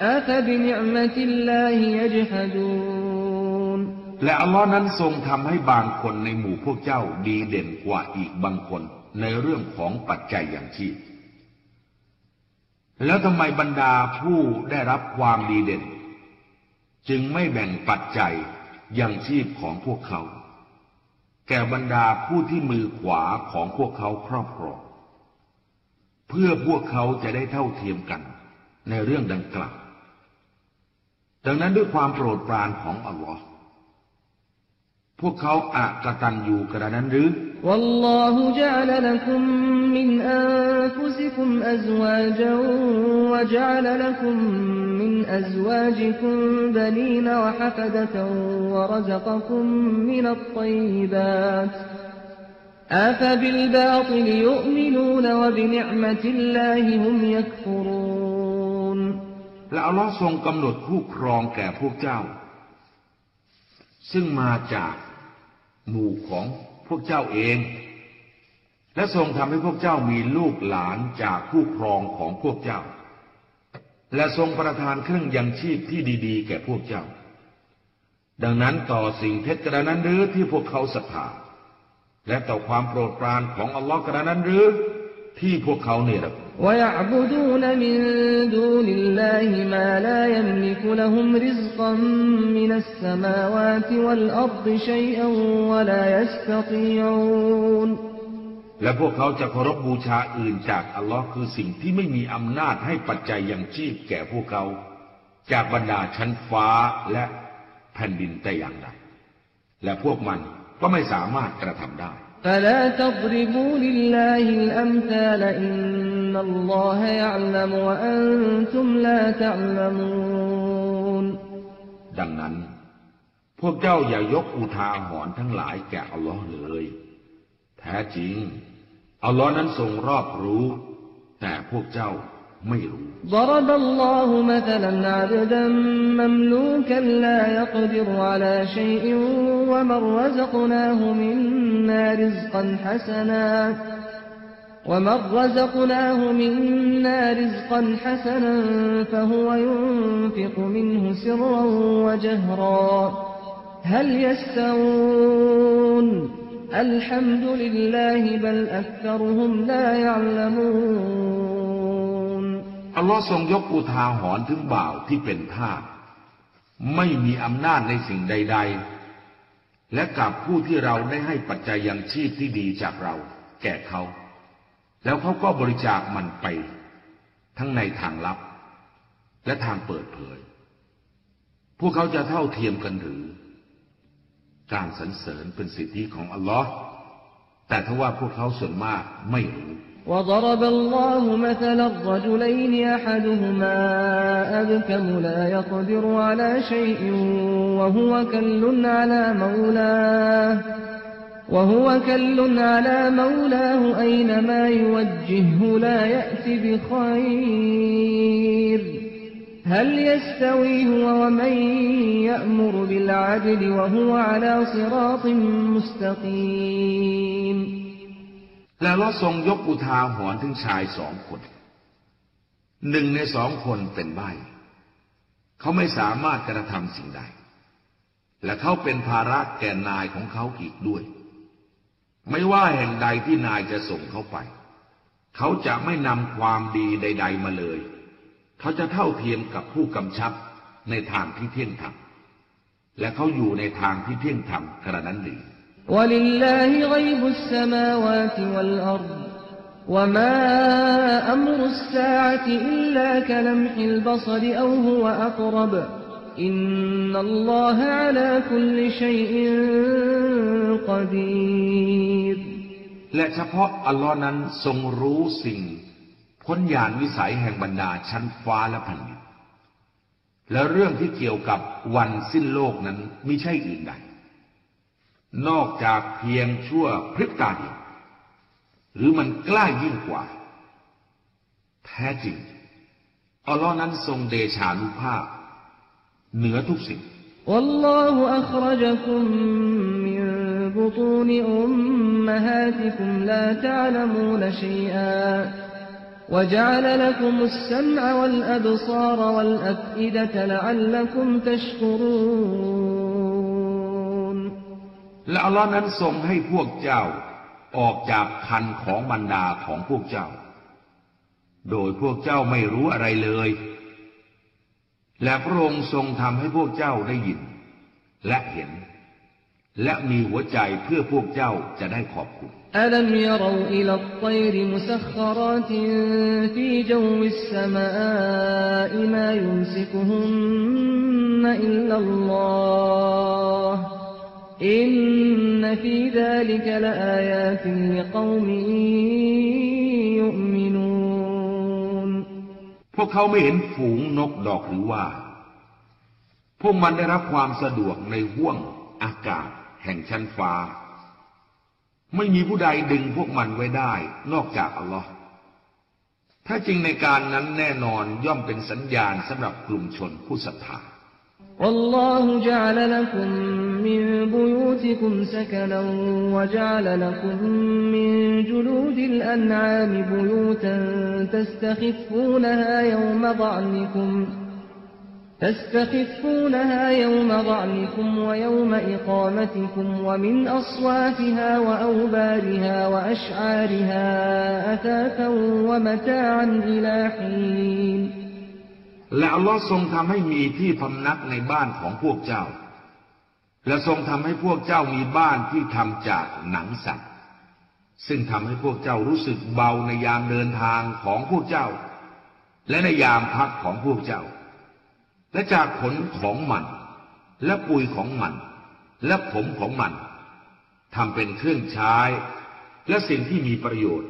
أفبنعمة الله يجحدون และอัลลอฮ์นั้นทรงทำให้บางคนในหมู่พวกเจ้าดีเด่นกว่าอีกบางคนในเรื่องของปัจจัยอย่างชีพ แล้วทำไมบรรดาผู้ได้รับความดีเด่น จึงไม่แบ่งปัจจัยยังชีพของพวกเขา แก่บรรดาผู้ที่มือขวาของพวกเขาครอบครองเพื่อพวกเขาจะได้เท่าเทียมกันในเรื่องดังกล่าว ดังนั้นด้วยความโปรดปรานของอัลลอฮ์ วกเขาอากตันอยู่กระนั้นหรือ والله جعل لكم من أنفسكم أزواجا وجعل لكم من أزواجكم بنين وحفدة ورزقكم من الطيبات أفبالباطل يؤمنون وبنعمة الله هم يكفرون และอัลลอฮ์ทรงกำหนดผู้ครองแก่พวกเจ้า ซึ่งมาจาก หมู่ของพวกเจ้าเอง และทรงทำให้พวกเจ้ามีลูกหลานจากผู้ครองของพวกเจ้า และทรงประทานเครื่องยังชีพที่ดีๆ แก่พวกเจ้า ดังนั้นต่อสิ่งเท็จกระนั้นหรือที่พวกเขาศรัทธาและต่อความโปรดปรานของอัลลอฮ์กระนั้นหรือที่พวกเขาเนรคุณ ويعبدون من دون الله ما لا يملك لهم رزقا من السماوات والأرض شيئا ولا يستطيعون และพวกเขาจะเคารพบูชาอื่นจากอัลลอฮ์คือสิ่งที่ไม่มีอำนาจให้ปัจจัยยังชีพแก่พวกเขา จากบรรดาชั้นฟ้าและแผ่นดินแต่อย่างใดและพวกมันก็ไม่สามารถกระทำได้ فلا تضربوا لله الأمثال إن الله يعلم وأنتم لا تعلمون ดังนั้น พวกเจ้าอย่ายกอุทาหรณ์ทั้งหลายแก่อัลลอฮ์เลย แท้จริง อัลลอฮ์นั้นทรงรอบรู้ แต่พวกเจ้าไม่รู้ ضرب الله مثلا عبدا مملوكا لا يقدر على شيء ومن رزقناه منا رزقا حسنا ومن رزقناه منا رزقا حسنا فهو ينفق منه سرا وجهرا هل يستوون الحمد لله بل أكثرهم لا يعلمون อัลลอฮ์ทรงยกอุทาหรณ์ถึงบ่าวที่เป็นทาสไม่มีอำนาจในสิ่งใด ๆ และกับผู้ที่เราได้ให้ปัจจัยยังชีพที่ดีจากเรา แก่เขา แล้วเขาก็บริจาคมันไป ทั้งในทางลับ และทางเปิดเผย พวกเขาจะเท่าเทียมกันหรือ การสรรเสริญเป็นสิทธิของอัลลอฮ์แต่ทว่าพวกเขาส่วนมากไม่รู้ وضرب الله مثلا الرجلين أحدهما أبكم لا يقدر على شيء وهو كل على مولاه وهو كل على مولاه أينما يوجهه لا يأتي بخير هل يستوي هو ومن يأمر بالعدل وهو على صراط مستقيم แล้วเราทรงยกอุทาหรณ์ถึงชายสองคน หนึ่งในสองคนเป็นใบ้เขาไม่สามารถกระทำสิ่งใด และเขาเป็นภาระแก่นายของเขาอีกด้วย ไม่ว่าแห่งใดที่นายจะส่งเขาไป เขาจะไม่นำความดีใด ๆ มาเลย เขาจะเท่าเทียมกับผู้กำชับในทางที่เที่ยงธรรม และเขาอยู่ในทางที่เที่ยงธรรมกระนั้นหรือ ولله غيب السماوات والأرض وما أمر الساعة إلا كلمح البصر أو هو أقرب อินนัลลอฮะอัลาคุลชัยอินกอดีรและเฉพาะอัลลอฮ์นั้นทรงรู้สิ่ง พ้นญาณวิสัยแห่งบรรดาชั้นฟ้าและแผ่นดินและเรื่องที่เกี่ยวกับวันสิ้นโลกนั้นไม่ใช่อื่นใด นอกจากเพียงชั่วพริบตาเดียวหรือมันกล้ายิ่งกว่า แท้จริงอัลลอฮ์นั้นทรงเดชานุภาพ เหนือทุกสิ่ง والله أخرجكم من بطون أمهاتكم لا تعلمون شيئا وجعل لكم السمع والأبصار والأفئدة لعلكم تشكرون และอัลลอฮ์นั้นทรงให้พวกเจ้าออกจากคันของบรรดาของพวกเจ้า โดยพวกเจ้าไม่รู้อะไรเลย และพระองค์ทรงทำให้พวกเจ้าได้ยิน และเห็น และมีหัวใจเพื่อพวกเจ้าจะได้ขอบคุณألم يروا إلى الطير مسخرات في جو السماء ما يمسكهن إلا الله إن في ذلك لآيات لقوم พวกเขาไม่เห็นฝูงนกดอกหรือว่า พวกมันได้รับความสะดวกในห้วงอากาศแห่งชั้นฟ้า ไม่มีผู้ใดดึงพวกมันไว้ได้นอกจากอัลลอฮ์ถ้าจริงในการนั้นแน่นอนย่อมเป็นสัญญาณสำหรับกลุ่มชนผู้ศรัทธา والله جعل لكم من بيوتكم سكنا وجعل لكم من جلود الأنعام بيوتا تستخفونها يوم ضعنكم تستخفونها يوم ضعنكم ويوم إقامتكم ومن أصوافها وأوبارها وأشعارها أثاثا ومتاعا إلى حين และอัลลอฮ์ทรงทำให้มีที่พำนักในบ้านของพวกเจ้า และทรงทำให้พวกเจ้ามีบ้านที่ทำจากหนังสัตว์ซึ่งทำให้พวกเจ้ารู้สึกเบาในยามเดินทางของพวกเจ้า และในยามพักของพวกเจ้า และจากขนของมัน และปุยของมัน และผมของมันทำเป็นเครื่องใช้ และสิ่งที่มีประโยชน์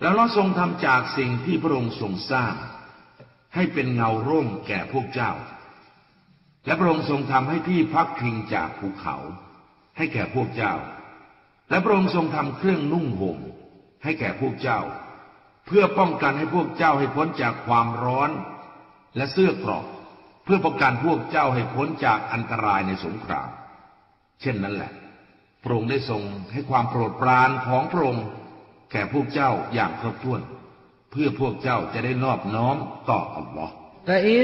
แล้วเราทรงทำจากสิ่งที่พระองค์ทรงสร้าง ให้เป็นเงาร่มแก่พวกเจ้า และพระองค์ทรงทำให้ที่พักพิงจากภูเขา ให้แก่พวกเจ้า และพระองค์ทรงทำเครื่องนุ่งห่มให้แก่พวกเจ้า เพื่อป้องกันให้พวกเจ้าให้พ้นจากความร้อน และเสื้อเกราะเพื่อป้องกันพวกเจ้าให้พ้นจากอันตรายในสงคราม เช่นนั้นแหละ พระองค์ได้ทรงให้ความโปรดปรานของพระองค์ แก่พวกเจ้าอย่างครบถ้วน เพื่อพวกเจ้าจะได้นอบน้อมต่ออัลลอฮ์ فإن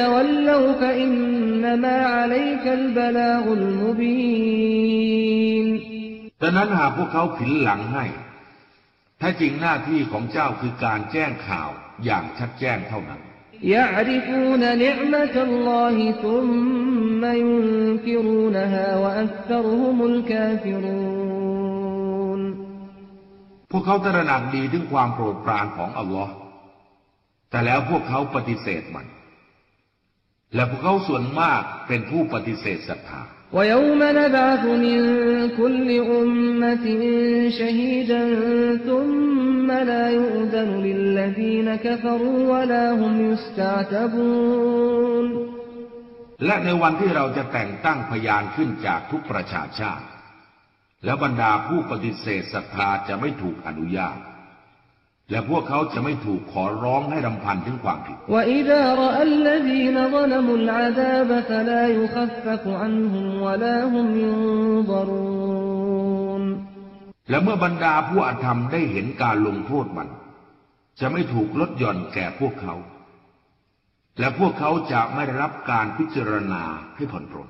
تولوا فإنما عليك البلاغ المبين ดังนั้นหากพวกเขาผินหลังให้แท้จริงหน้าที่ของเจ้าคือการแจ้งข่าวอย่างชัดแจ้งเท่านั้น يعرفون نعمة الله ثم ينكرونها وأكثرهم الكافرون พวกเขาตระหนักดีถึงความโปรดปรานของอัลลอฮ์แต่แล้วพวกเขาปฏิเสธมัน และพวกเขาส่วนมากเป็นผู้ปฏิเสธศรัทธา ويوم نبعث من كل أمة شهيدا ثم لا يؤذن للذين كفروا ولا هم يستعتبون และในวันที่เราจะแต่งตั้งพยานขึ้นจากทุกประชาชาติ และบรรดาผู้ปฏิเสธศรัทธาจะไม่ถูกอนุญาต และพวกเขาจะไม่ถูกขอร้องให้รำพันถึงความผิด และเมื่อบรรดาผู้อาธรรมได้เห็นการลงโทษมัน จะไม่ถูกลดหย่อนแก่พวกเขา และพวกเขาจะไม่ได้รับการพิจารณาให้ผ่อนปรน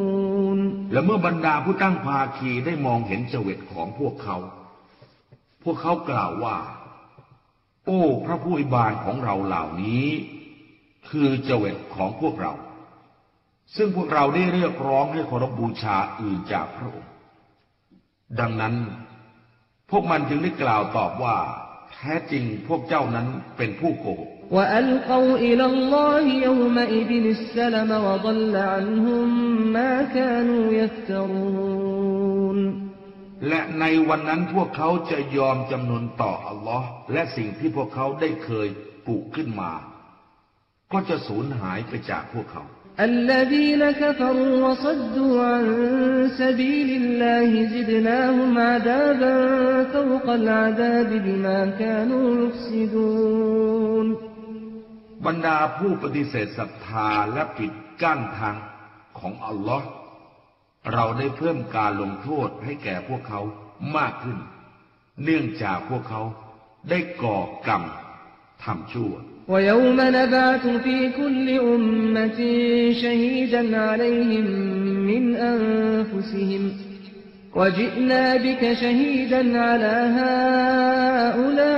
และเมื่อบรรดาผู้ตั้งภาคีได้มองเห็นเจวิตของพวกเขา พวกเขากล่าวว่า โอ้พระผู้อวยบานของเราเหล่านี้ คือเจวิตของพวกเรา ซึ่งพวกเราได้เรียกร้องให้เคารพบูชาอื่นจากพระองค์ดังนั้น พวกมันจึงได้กล่าวตอบว่า แท้จริงพวกเจ้านั้นเป็นผู้โกหก وألقوا إلى الله يومئذ السلم وضل عنهم ما كانوا يفترون และในวันนั้นพวกเขาจะยอมจำนนต่ออัลลอฮ์และสิ่งที่พวกเขาได้เคยปลูกขึ้นมา ก็จะสูญหายไปจากพวกเขา الذين كفروا وصدوا عن سبيل الله زدناهم عذابا فوق العذاب بما كانوا يفسدون บรรดาผู้ปฏิเสธศรัทธาและปิดกั้นทางของอัลลอฮ์เราได้เพิ่มการลงโทษให้แก่พวกเขามากขึ้น เนื่องจากพวกเขาได้ก่อกรรมทำชั่ว ويوم نبعث في كل أمة شهيدا عليهم من أنفسهم وجئنا بك شهيدا على هؤلاء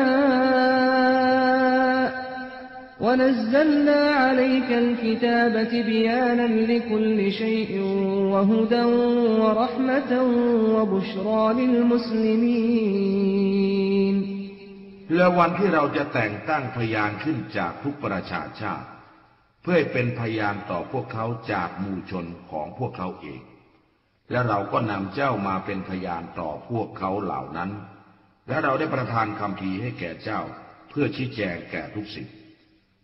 ونزلنا عليك الكتاب بيانا لكل شيء وهدى ورحمة وبشرى للمسلمين และวันที่เราจะแต่งตั้งพยานขึ้นจากทุกประชาชาติ เพื่อให้เป็นพยานต่อพวกเขาจากหมู่ชนของพวกเขาเอง และเราก็นำเจ้ามาเป็นพยานต่อพวกเขาเหล่านั้น และเราได้ประทานคำพีร์ให้แก่เจ้า เพื่อชี้แจงแก่ทุกสิ่ง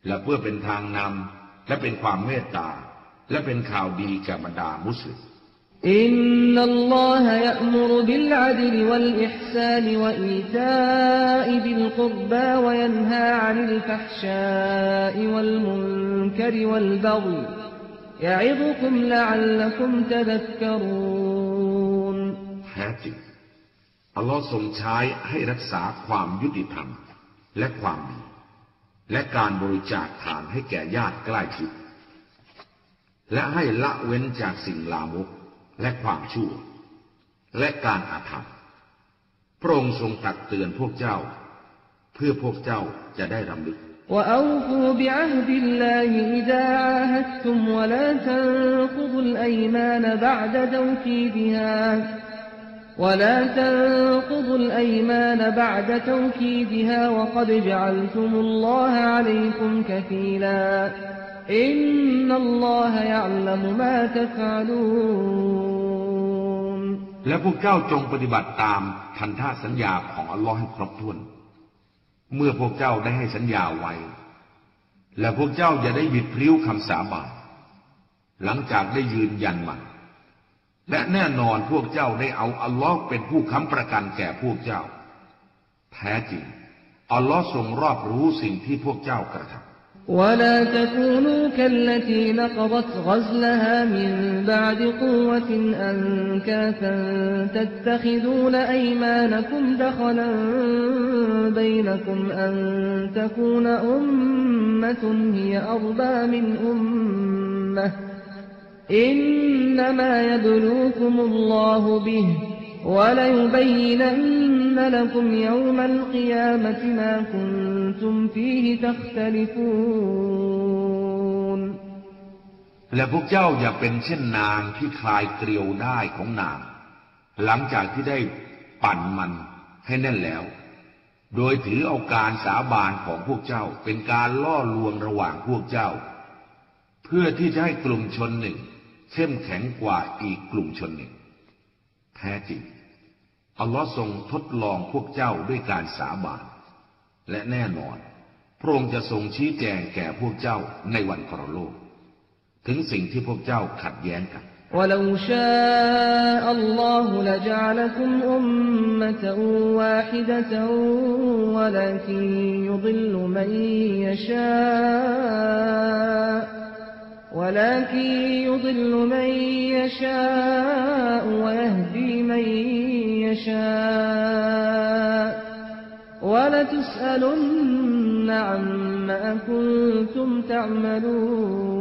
และเพื่อเป็นทางนำและเป็นความเมตตา และเป็นข่าวดีแก่บรรดามุสลิมإن الله يأمر بالعدل والإحسان وإيتاء ذي القربى وينهى عن الفحشاء والمنكر والبغي يعظكم لعلكم تذكرونูนแท้จริงอัลลอฮ์ทรงใช้ให้รักษาความยุติธรรมและความดี และการบริจาคทานให้แก่ญาติใกล้ชิด และให้ละเว้นจากสิ่งลามกและความชั่ว และการอาธรรม พระองค์ทรงตักเตือนพวกเจ้า เพื่อพวกเจ้าจะได้รำลึก وأوفوا بعهد الله إذا عاهدتم ولا تنقضوا الأيمان بعد توكيدها ولا تنقضوا الأيمان بعد توكيدها وقد جعلتم الله عليكم كفيلا إن الله يعلم ما تفعلون และพวกเจ้าจงปฏิบัติตามพันธสัญญาของอัลลอฮ์ให้ครบถ้วน เมื่อพวกเจ้าได้ให้สัญญาไว้ และพวกเจ้าอย่าได้บิดพริ้วคำสาบานหลังจากได้ยืนยันมัน และแน่นอนพวกเจ้าได้เอาอัลลอฮ์เป็นผู้ค้ำประกันแก่พวกเจ้า แท้จริง อัลลอฮ์ทรงรอบรู้สิ่งที่พวกเจ้ากระทำ ولا تكونوا كالتي نقضت غزلها من بعد قوة أنكاثا تتخذون أيمانكم دخلا بينكم أن تكون أمة هي أربى من أمة إنما يبلوكم الله به وليبينن لكم يوم القيامة ما كنتم فيه تختلفون และพวกเจ้าอย่าเป็นเช่นนางที่คลายเกลียวได้ของนาง หลังจากที่ได้ปั่นมันให้แน่นแล้ว โดยถือเอาการสาบานของพวกเจ้าเป็นการล่อลวงระหว่างพวกเจ้า เพื่อที่จะให้กลุ่มชนหนึ่ง เข้มแข็งกว่าอีกกลุ่มชนหนึ่ง แท้จริง อัลลอฮ์ทรงทดลองพวกเจ้าด้วยการสาบาน และแน่นอน พระองค์จะทรงชี้แจงแก่พวกเจ้าในวันพรโลก ถึงสิ่งที่พวกเจ้าขัดแย้งกัน ولو شاء الله لجعلكم أمة واحدة ولكن يضل من يشاء ولكن يضل من يشاء ويهدي من يشاء ولتسألن عما كنتم تعملون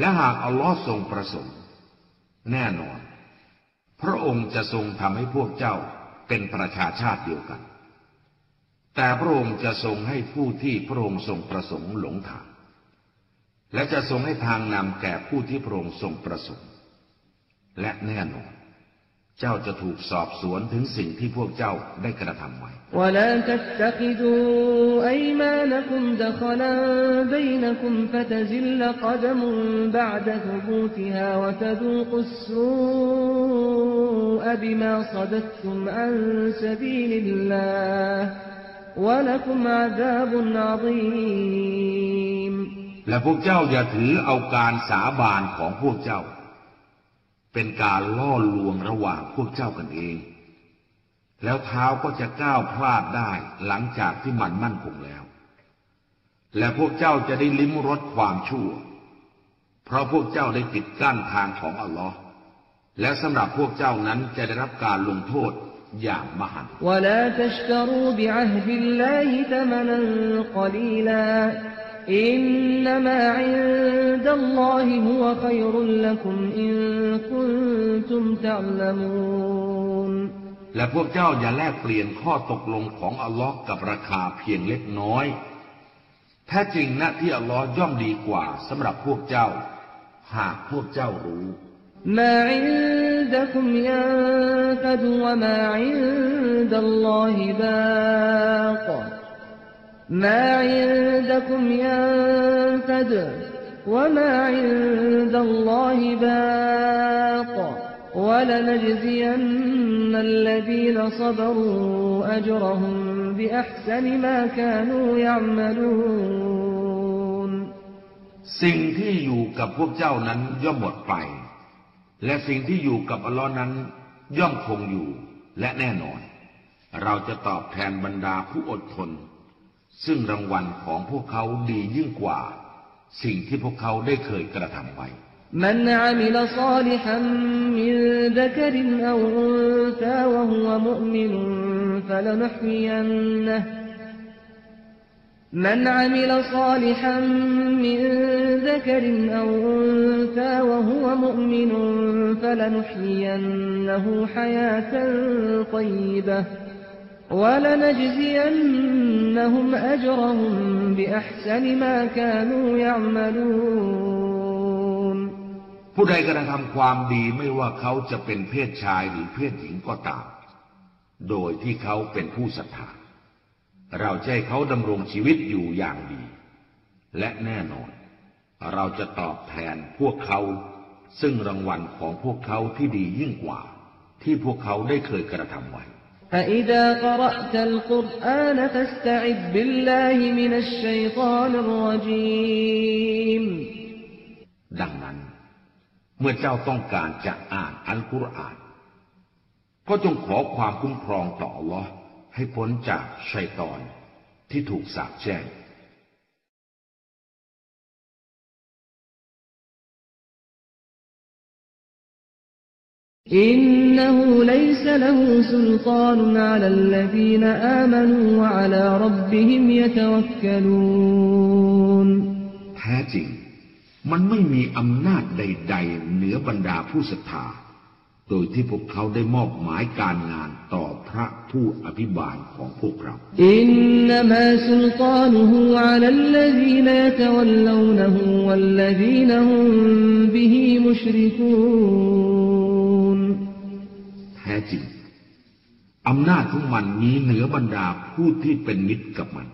และหากอัลลอฮ์ทรงประสงค์ แน่นอน พระองค์จะทรงทำให้พวกเจ้าเป็นประชาชาติเดียวกัน แต่พระองค์จะทรงให้ผู้ที่พระองค์ทรงประสงค์หลงทาง และจะทรงให้ทางนำแก่ผู้ที่พระองค์ทรงประสงค์ และแน่นอนเจ้าจะถูกสอบสวนถึงสิ่งที่พวกเจ้าได้กระทำไว้และ และพวกเจ้าอย่าถือเอาการสาบานของพวกเจ้า เป็นการล่อลวงระหว่างพวกเจ้ากันเอง แล้วเท้าก็จะก้าวพลาดได้หลังจากที่มันมั่นคงแล้ว และพวกเจ้าจะได้ลิ้มรสความชั่ว เพราะพวกเจ้าได้ปิดกั้นทางของอัลลอฮ์และสำหรับพวกเจ้านั้นจะได้รับการลงโทษอย่างมหันต์ إنما عند الله هو خير لكمและพวกเจ้าอย่าแลกเปลี่ยนข้อตกลงของอัลลอฮ์กับราคาเพียงเล็กน้อย แท้จริงณที่อัลลอฮ์ย่อมดีกว่าสำหรับพวกเจ้า หากพวกเจ้ารู้ما عندكم ينفد وما عند الله باق ما عندكم ينفد وما عند الله باق ولنجزين الذين صبروا أجرهم بأحسن ما كانوا يعملون สิ่งที่อยู่กับพวกเจ้านั้นย่อมหมดไป และสิ่งที่อยู่กับอัลลอฮ์นั้นย่อมคงอยู่และแน่นอน เราจะตอบแทนบรรดาผู้อดทน ซึ่งรางวัลของพวกเขาดียิ่งกว่า สิ่งที่พวกเขาได้เคยกระทำไว้ من عمل صالحا من ذكر أو أنثى وهو مؤمن فلنحيينه من عمل صالحا من ذكر أو أنثى وهو مؤمن فلنحيينه حياة طيبة ولنجزينهم أجرهم بأحسن ما كانوا يعملون ผู้ใดกระทำความดีไม่ว่าเขาจะเป็นเพศชายหรือเพศหญิงก็ตาม โดยที่เขาเป็นผู้ศรัทธา เราจะให้เขาดำรงชีวิตอยู่อย่างดี และแน่นอน เราจะตอบแทนพวกเขา ซึ่งรางวัลของพวกเขาที่ดียิ่งกว่า ที่พวกเขาได้เคยกระทำไว้ فإذا قرأت القرآن فاستعذ بالله من الشيطان الرجيم ดังนั้น เมื่อเจ้าต้องการจะอ่านอัลกุรอาน ก็จงขอความคุ้มครองต่ออัลลอฮ์ให้พ้นจากชัยตอนที่ถูกสาปแช่ง แท้จริง มันไม่มีอำนาจใด ๆ เหนือบรรดาผู้ศรัทธา โดยที่พวกเขาได้มอบหมายการงานต่อพระผู้อภิบาลของพวกเรา อินนามาสุลตานุฮูอาลัลลซีนยะตะวัลลูนฮูวัลลซีนฮุมบิฮิมุชริกูน แท้จริง อำนาจของมันมีเหนือบรรดาผู้ที่เป็นมิตรกับมัน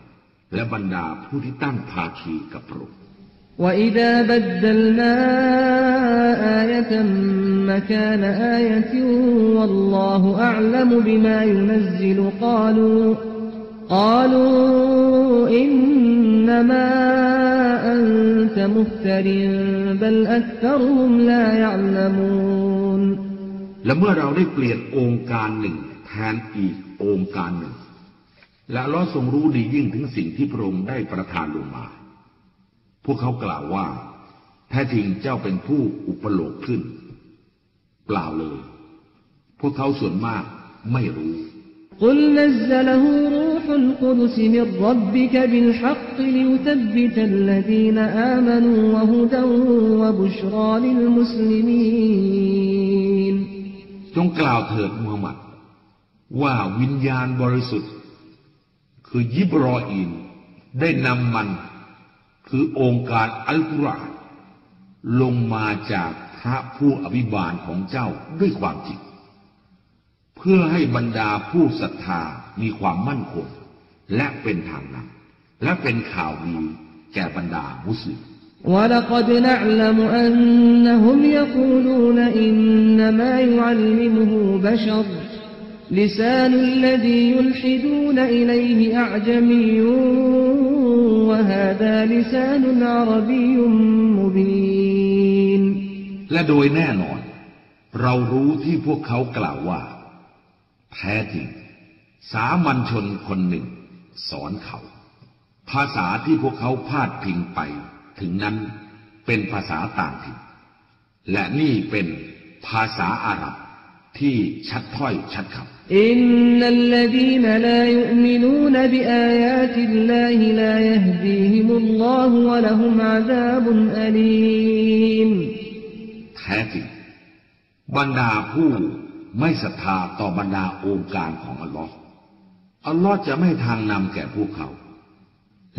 และบรรดาผู้ที่ตั้งภาคีกับพระองค์ وإذا بدلنا آية مكان آية والله أعلم بما ينزل قالوا قالوا إنما أنت مفتر بل أكثرهم لا يعلمون และเมื่อเราได้เปลี่ยนองค์การหนึ่ง แทนอีกองค์การหนึ่ง และลอทรงรู้ดียิ่งถึงสิ่งที่พระองค์ได้ประทานลงมา พวกเขากล่าวว่า แท้จริงเจ้าเป็นผู้อุปโลกขึ้น เปล่าเลย พวกเขาส่วนมากไม่รู้กุลนัซลหูรูหุลกุดสมิรับบิกบิลฮักลิยตับิตัลลดีนอามนูวะฮุดัวะบุชราลิลมุสลิมี จงกล่าวเถิดมูฮัมหมัด ว่าวิญญาณบริสุทธิ์ คือยิบรออีน ได้นำมัน คือองค์การอัลกุรอานลงมาจากพระผู้อภิบาลของเจ้าด้วยความจริงเพื่อให้บรรดาผู้ศรัทธามีความมั่นคง และเป็นทางนำและเป็นข่าวดีแก่บรรดามุสลิม ولقد نعلم أنهم يقولون إنما يعلمه بشر لسان الذي يلحدون إليه أعجمي وهذا لسان عربي مبين และโดยแน่นอน เรารู้ที่พวกเขากล่าวว่า แท้จริง สามัญชนคนหนึ่ง สอนเขา ภาษาที่พวกเขาพาดพิงไป ถึงนั้นเป็นภาษาต่างถิ่นและนี่เป็นภาษาอาหรับที่ชัดถ้อยชัดคำإن الذين لا يؤمنون بآيات الله لا يهديهم الله ولهم عذاب أليمแท้จริงบรรดาผู้ไม่ศรัทธาต่อบรรดาโองการของอัลลอฮ์อัลลอฮ์จะไม่ทางนำแก่พวกเขา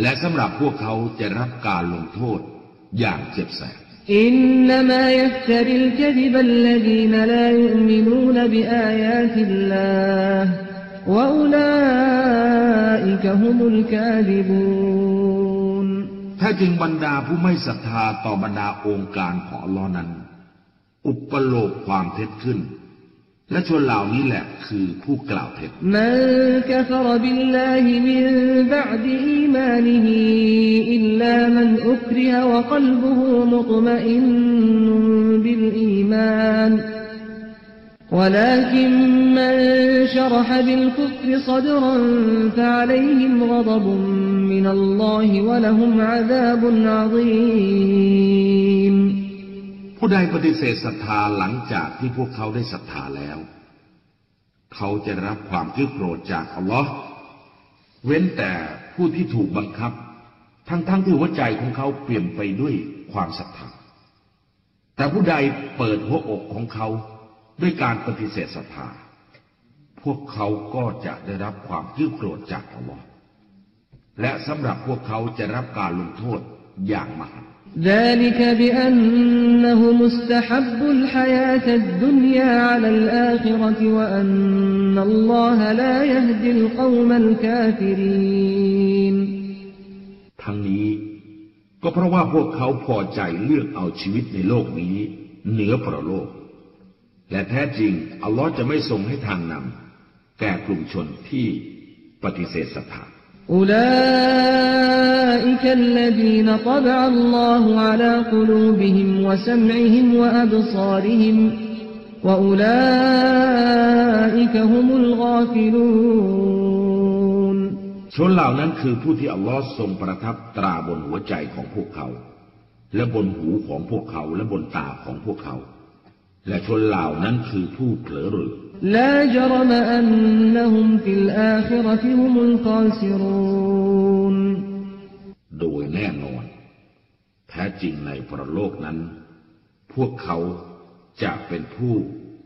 และสำหรับพวกเขาจะรับการลงโทษอย่างเจ็บแสบอินนามายฟรลกดบัลลดีนลายุมินูนบิอายาติลลาห์วะอุลาอิกฮุมุลกาดิบูนถ้าจึงบรรดาผู้ไม่ศรัทธาต่อบรรดาองค์การของลอนั้น อุปโลกความเท็จขึ้น และชนเหล่านี้แหละคือผู้กล่าวเท็จ من كفر بالله من بعد إيمانه إلا من أكره وقلبه مطمئن بالإيمان ولكن من شرح بالكفر صدرا فعليهم غضب من الله ولهم عذاب عظيم ผู้ใดปฏิเสธศรัทธาหลังจากที่พวกเขาได้ศรัทธาแล้ว เขาจะรับความคิดโกรธจากอัลลอฮ์เว้นแต่ผู้ที่ถูกบังคับ ทั้งๆทที่หัวใจของเขาเปลี่ยนไปด้วยความศรัทธาแต่ผู้ใดเปิดหัวอกของเขาด้วยการปฏิเสธศรัทธาพวกเขาก็จะได้รับความคิดโกรธจากอัลลอฮ์และสำหรับพวกเขาจะรับการลงโทษอย่างมหัน ذلك بأنهم استحبوا الحياة الدنيا على الآخرة وأن الله لا يهدي القوم الكافرين ทั้งนี้ก็เพราะว่าพวกเขาพอใจเลือกเอาชีวิตในโลกนี้เหนือปรโลก และแท้จริง อัลลอฮ์จะไม่ทรงให้ทางนำแก่กลุ่มชนที่ปฏิเสธศรัทธา أولئك الذين طبع الله على قلوبهم وسمعهم وأبصارهم وأولئك هم الغافلون ชนเหล่านั้นคือผู้ที่อัลลอฮ์ทรงประทับตราบนหัวใจของพวกเขา และบนหูของพวกเขาและบนตาของพวกเขา และชนเหล่านั้นคือผู้เผลอหรือ لا جرم أنهم في الآخرة هم الخاسرون โดยแน่นอน แท้จริงในปรโลกนั้น พวกเขาจะเป็นผู้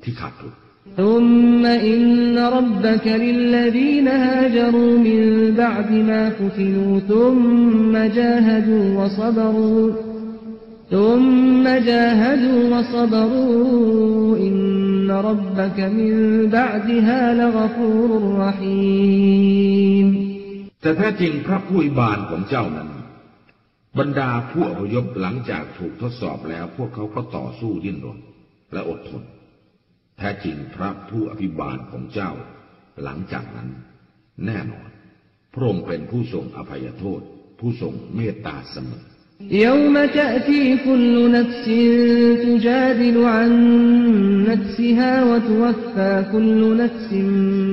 ที่ขาดทุน ثم إن ربك للذين هاجروا من بعد ما فتنوا ثم جاهدوا وصبروا ثم جاهدوا وصبروا إن ربك من بعدها لغفور رحيم แต่แท้จริงพระผู้อิบานของเจ้านั้น บรรดาผู้อพยพหลังจากถูกทดสอบแล้ว พวกเขาก็ต่อสู้ดิ้นรนและอดทน แท้จริงพระผู้อภิบาลของเจ้า หลังจากนั้น แน่นอน พระองค์เป็นผู้ทรงอภัยโทษ ผู้ทรงเมตตาเสมอ يوم تأتي كل نفس تجادل عن نفسها وتوفى كل نفس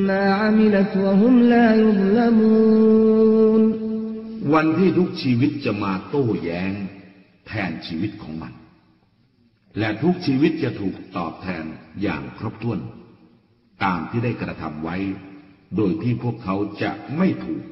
ما عملت وهم لا يظلمون วันที่ทุกชีวิตจะมาโต้แย้ง แทนชีวิตของมัน และทุกชีวิตจะถูกตอบแทนอย่างครบถ้วน ตามที่ได้กระทำไว้ โดยที่พวกเขาจะไม่ถูกอาธรรม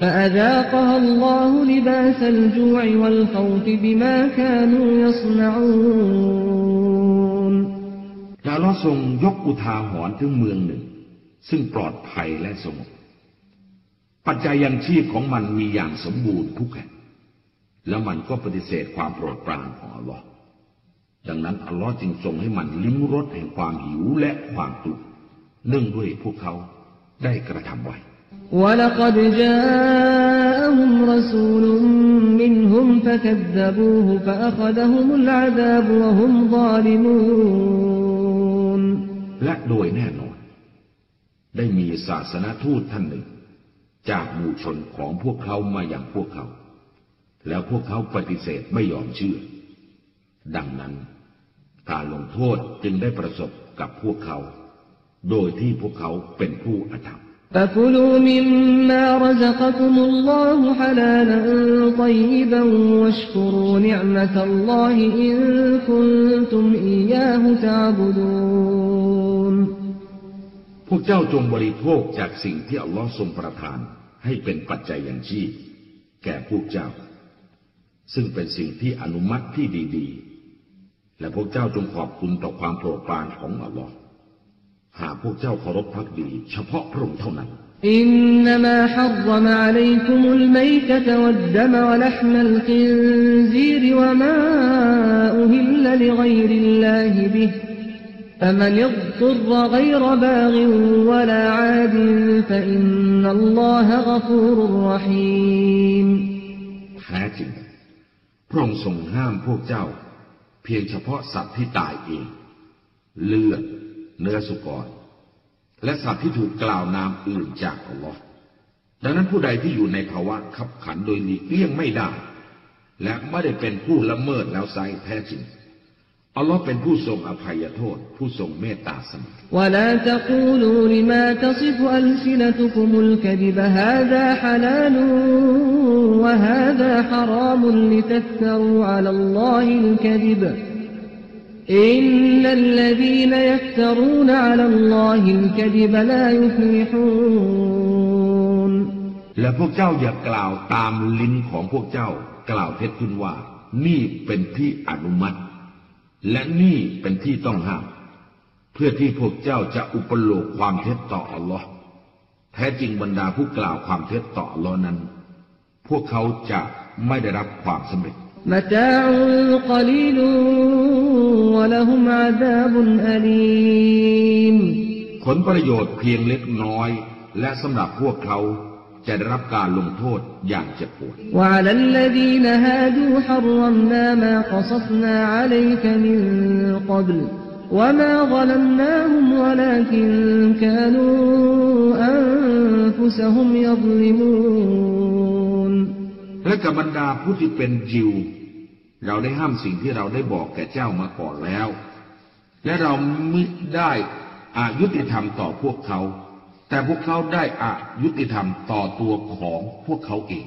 فأذاقها الله لباس الجوع والخوف بما كانوا يصنعون และอัลลอฮ์ทรงยกอุทาหรณ์ถึงเมืองหนึ่ง ซึ่งปลอดภัยและสงบปัจจัยยังชีพของมันมีอย่างสมบูรณ์ทุกแห่งแล้วมันก็ปฏิเสธความโปรดปรานของอัลลอฮ์ดังนั้นอัลลอฮ์จึงทรงให้มันลิ้มรสแห่งความหิวและความกลัวเนื่องด้วยพวกเขาได้กระทำไว้ ولقد جاءهم رسول منهم فكذبوه فأخذهم العذاب وهم ظالمون และโดยแน่นอน ได้มีศาสนทูตท่านหนึ่ง จากหมู่ชนของพวกเขามาอย่างพวกเขา แล้วพวกเขาปฏิเสธไม่ยอมเชื่อ ดังนั้น การลงโทษจึงได้ประสบกับพวกเขา โดยที่พวกเขาเป็นผู้อธรรม فكلوا مما رزقكم الله حلالا طيبا واشكروا نعمة الله إن كنتم إياه تعبدون พวกเจ้าจงบริโภคจากสิ่งที่อัลลอฮ์ทรงประทานให้เป็นปัจจัยอย่างชีพ แก่พวกเจ้า ซึ่งเป็นสิ่งที่อนุมัติที่ดีๆ และพวกเจ้าจงขอบคุณต่อความโปรดปรานของอัลลอฮ์ หากพวกเจ้าเคารพพักดี เฉพาะพระองค์เท่านั้น إنما حرم عليكم الميتة والدم ولحم الخنزير وما أهل لغير الله به فمن اضطر غير باغ ولا عاد فإن الله غفور رحيم แท้จริงพระองค์ทรงห้ามพวกเจ้า เพียงเฉพาะสัตว์ที่ตายเอง เลือด เนื้อสุกร และสัตว์ที่ถูกกล่าวนามอื่นจากอัลลอฮ์ดังนั้นผู้ใดที่อยู่ในภาวะขับขันโดยหลีกเลี่ยงไม่ได้ และไม่ได้เป็นผู้ละเมิดแล้วไซแท้จริงอัลลอฮ์เป็นผู้ทรงอภัยโทษ ผู้ทรงเมตตาเสมอวลาตะกูลูลิมาตัซิฟอัลซินตุกุมุลกดิบฮาดาฮลาลวะฮาดาฮารามลิตัตตรูอัลลอฮิลกดิบ إن الذين يفترون على الله الكذب لا يفلحون และพวกเจ้าอย่ากล่าวตามลิ้นของพวกเจ้ากล่าวเท็จขึ้นว่า นี่เป็นที่อนุมัติ และนี่เป็นที่ต้องห้าม เพื่อที่พวกเจ้าจะอุปโลกความเท็จต่ออัลลอฮ์แท้จริงบรรดาผู้กล่าวความเท็จต่ออัลลอฮ์นั้น พวกเขาจะไม่ได้รับความสำเร็จ متاع قليل ولهم عذاب أليم ผลประโยชน์เพียงเล็กน้อย และสำหรับพวกเขาจะได้รับการลงโทษอย่างเจ็บปวด وعلى الذين هادوا และกับบรรดาผู้ที่เป็นยิว เราได้ห้ามสิ่งที่เราได้บอกแก่เจ้ามาก่อนแล้ว และเราไม่ได้อายุติธรรมต่อพวกเขาแต่พวกเขาได้อายุติธรรมต่อตัวของพวกเขาเอง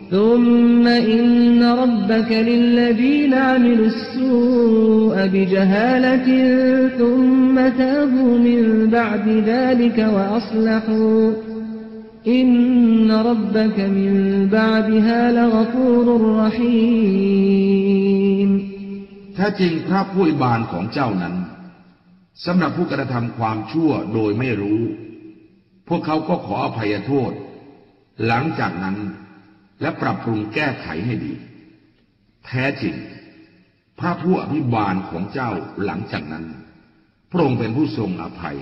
อินนรับบะกมินบาดิฮาลกฟูรุรหีมแท้จริงพระผู้อิบานของเจ้านั้นสำหรับผู้กระทำความชั่วโดยไม่รู้ พวกเขาก็ขออภัยโทษ หลังจากนั้นและปรับปรุงแก้ไขให้ดี แท้จริง พระผู้อภิบาลของเจ้าหลังจากนั้น พระองค์เป็นผู้ทรงอภัย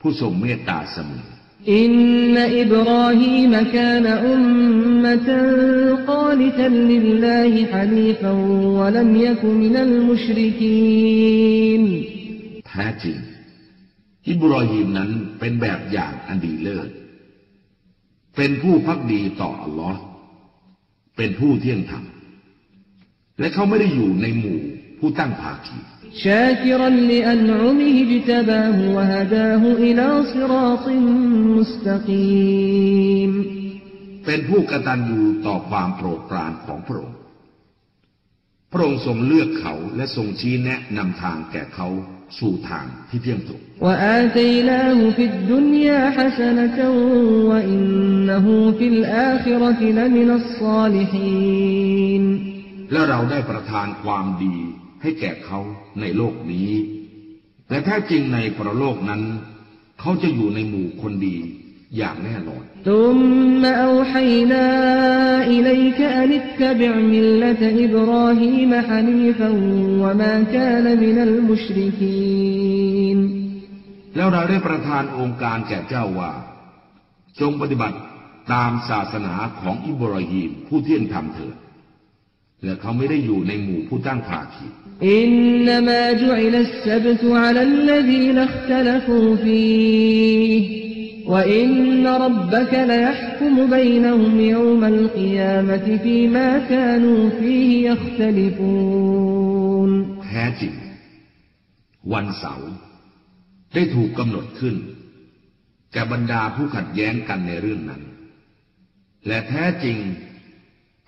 ผู้ทรงเมตตาเสมอ إن إبراهيم كان أمة قانتا لله حنيفا ولم يك من المشركين แท้จริง อิบรอฮีมนั้นเป็นแบบอย่างอันดีเลิศ เป็นผู้พักดีต่ออัลลอฮ์เป็นผู้เที่ยงธรรม และเขาไม่ได้อยู่ในหมู่ผู้ตั้งภาคี شاكرا لأنعمه اجتباه وهداه إلى صراط مستقيم เป็นผู้กตัญญูต่อความโปรดปรานของพระองค์ พระองค์ทรงเลือกเขาและทรงชี้แนะนำทางแก่เขาสู่ทางที่เที่ยงตรง وآتيناه في الدنيا حسنة وإنه في الآخرة لمن الصالحين และเราได้ประทานความดี ให้แก่เขาในโลกนี้ แต่แท้จริงในปรโลกนั้น เขาจะอยู่ในหมู่คนดีอย่างแน่นอนแล้วเราได้ประทานองค์การแก่เจ้าว่า จงปฏิบัติตามศาสนาของอิบราฮิมผู้เที่ยงธรรมเถิดและเขาไม่ได้อยู่ในหมู่ผู้ตั้งภาคี إنما جعل السبت على الذين اختلفوا فيه وإن ربك ليحكم بينهم يوم القيامة فيما كانوا فيه يختلفون แท้จริง วันเสาร์ได้ถูกกำหนดขึ้น แก่บรรดาผู้ขัดแย้งกันในเรื่องนั้น และแท้จริง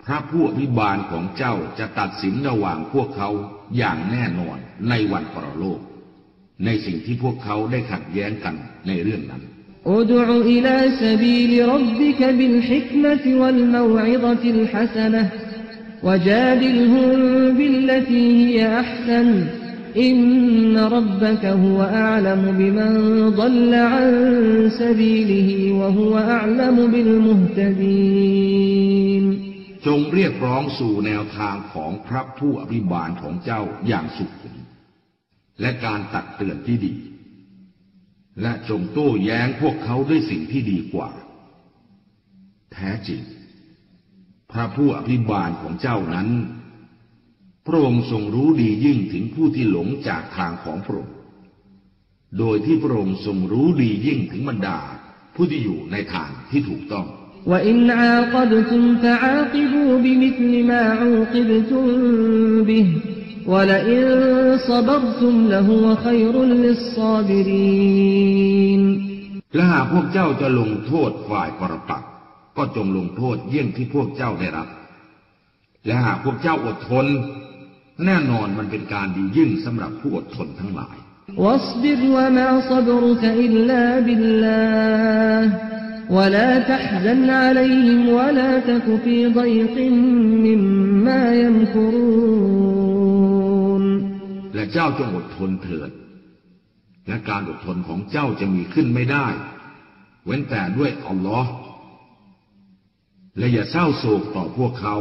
พระผู้อภิบาลของเจ้าจะตัดสินระหว่างพวกเขา อย่างแน่นอนในวันปรโลก ในสิ่งที่พวกเขาได้ขัดแย้งกันในเรื่องนั้นادع إلى سبيل ربك بالحكمة والموعظة الحسنة وجادلهم بالتي هي أحسن إن ربك هو أعلم بمن ضل عن سبيله وهو أعلم بالمهتدينีน จงเรียกร้องสู่แนวทางของพระผู้อภิบาลของเจ้าอย่างสุขุม และการตักเตือนที่ดี และจงโต้แย้งพวกเขาด้วยสิ่งที่ดีกว่า แท้จริง พระผู้อภิบาลของเจ้านั้น พระองค์ทรงรู้ดียิ่งถึงผู้ที่หลงจากทางของพระองค์ โดยที่พระองค์ทรงรู้ดียิ่งถึงบรรดาผู้ที่อยู่ในทางที่ถูกต้อง وإن عاقبتم فعاقبوا بمثل ما عوقبتم به ولئن صبرتم لهو خير للصابرين และหากพวกเจ้าจะลงโทษฝ่ายปรปักษ์ก็จงลงโทษเยี่ยงที่พวกเจ้าได้รับ และหากพวกเจ้าอดทน แน่นอนมันเป็นการดียิ่งสำหรับผู้อดทนทั้งหลาย واصبر وما صبرك إلا بالله ولا تحزن عليهم ولا تك في ضيق مما يمكرون และเจ้าจงอดทนเถิด และการอดทนของเจ้าจะมีขึ้นไม่ได้ เว้นแต่ด้วยอัลลอฮ์และอย่าเศร้าโศกต่อพวกเขา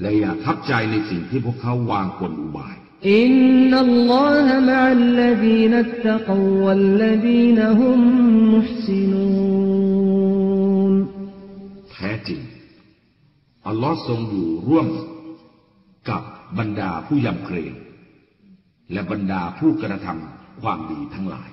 และอย่าทับใจในสิ่งที่พวกเขาวางกลอุบาย อินนัลลอฮะมะอัลลดีนัตตะกววัลลดีนฮุมมุหซินูนแท้จริง อัลลอฮ์ทรงอยู่ร่วม กับบรรดาผู้ยำเกรง และบรรดาผู้กระทำความดีทั้งหลาย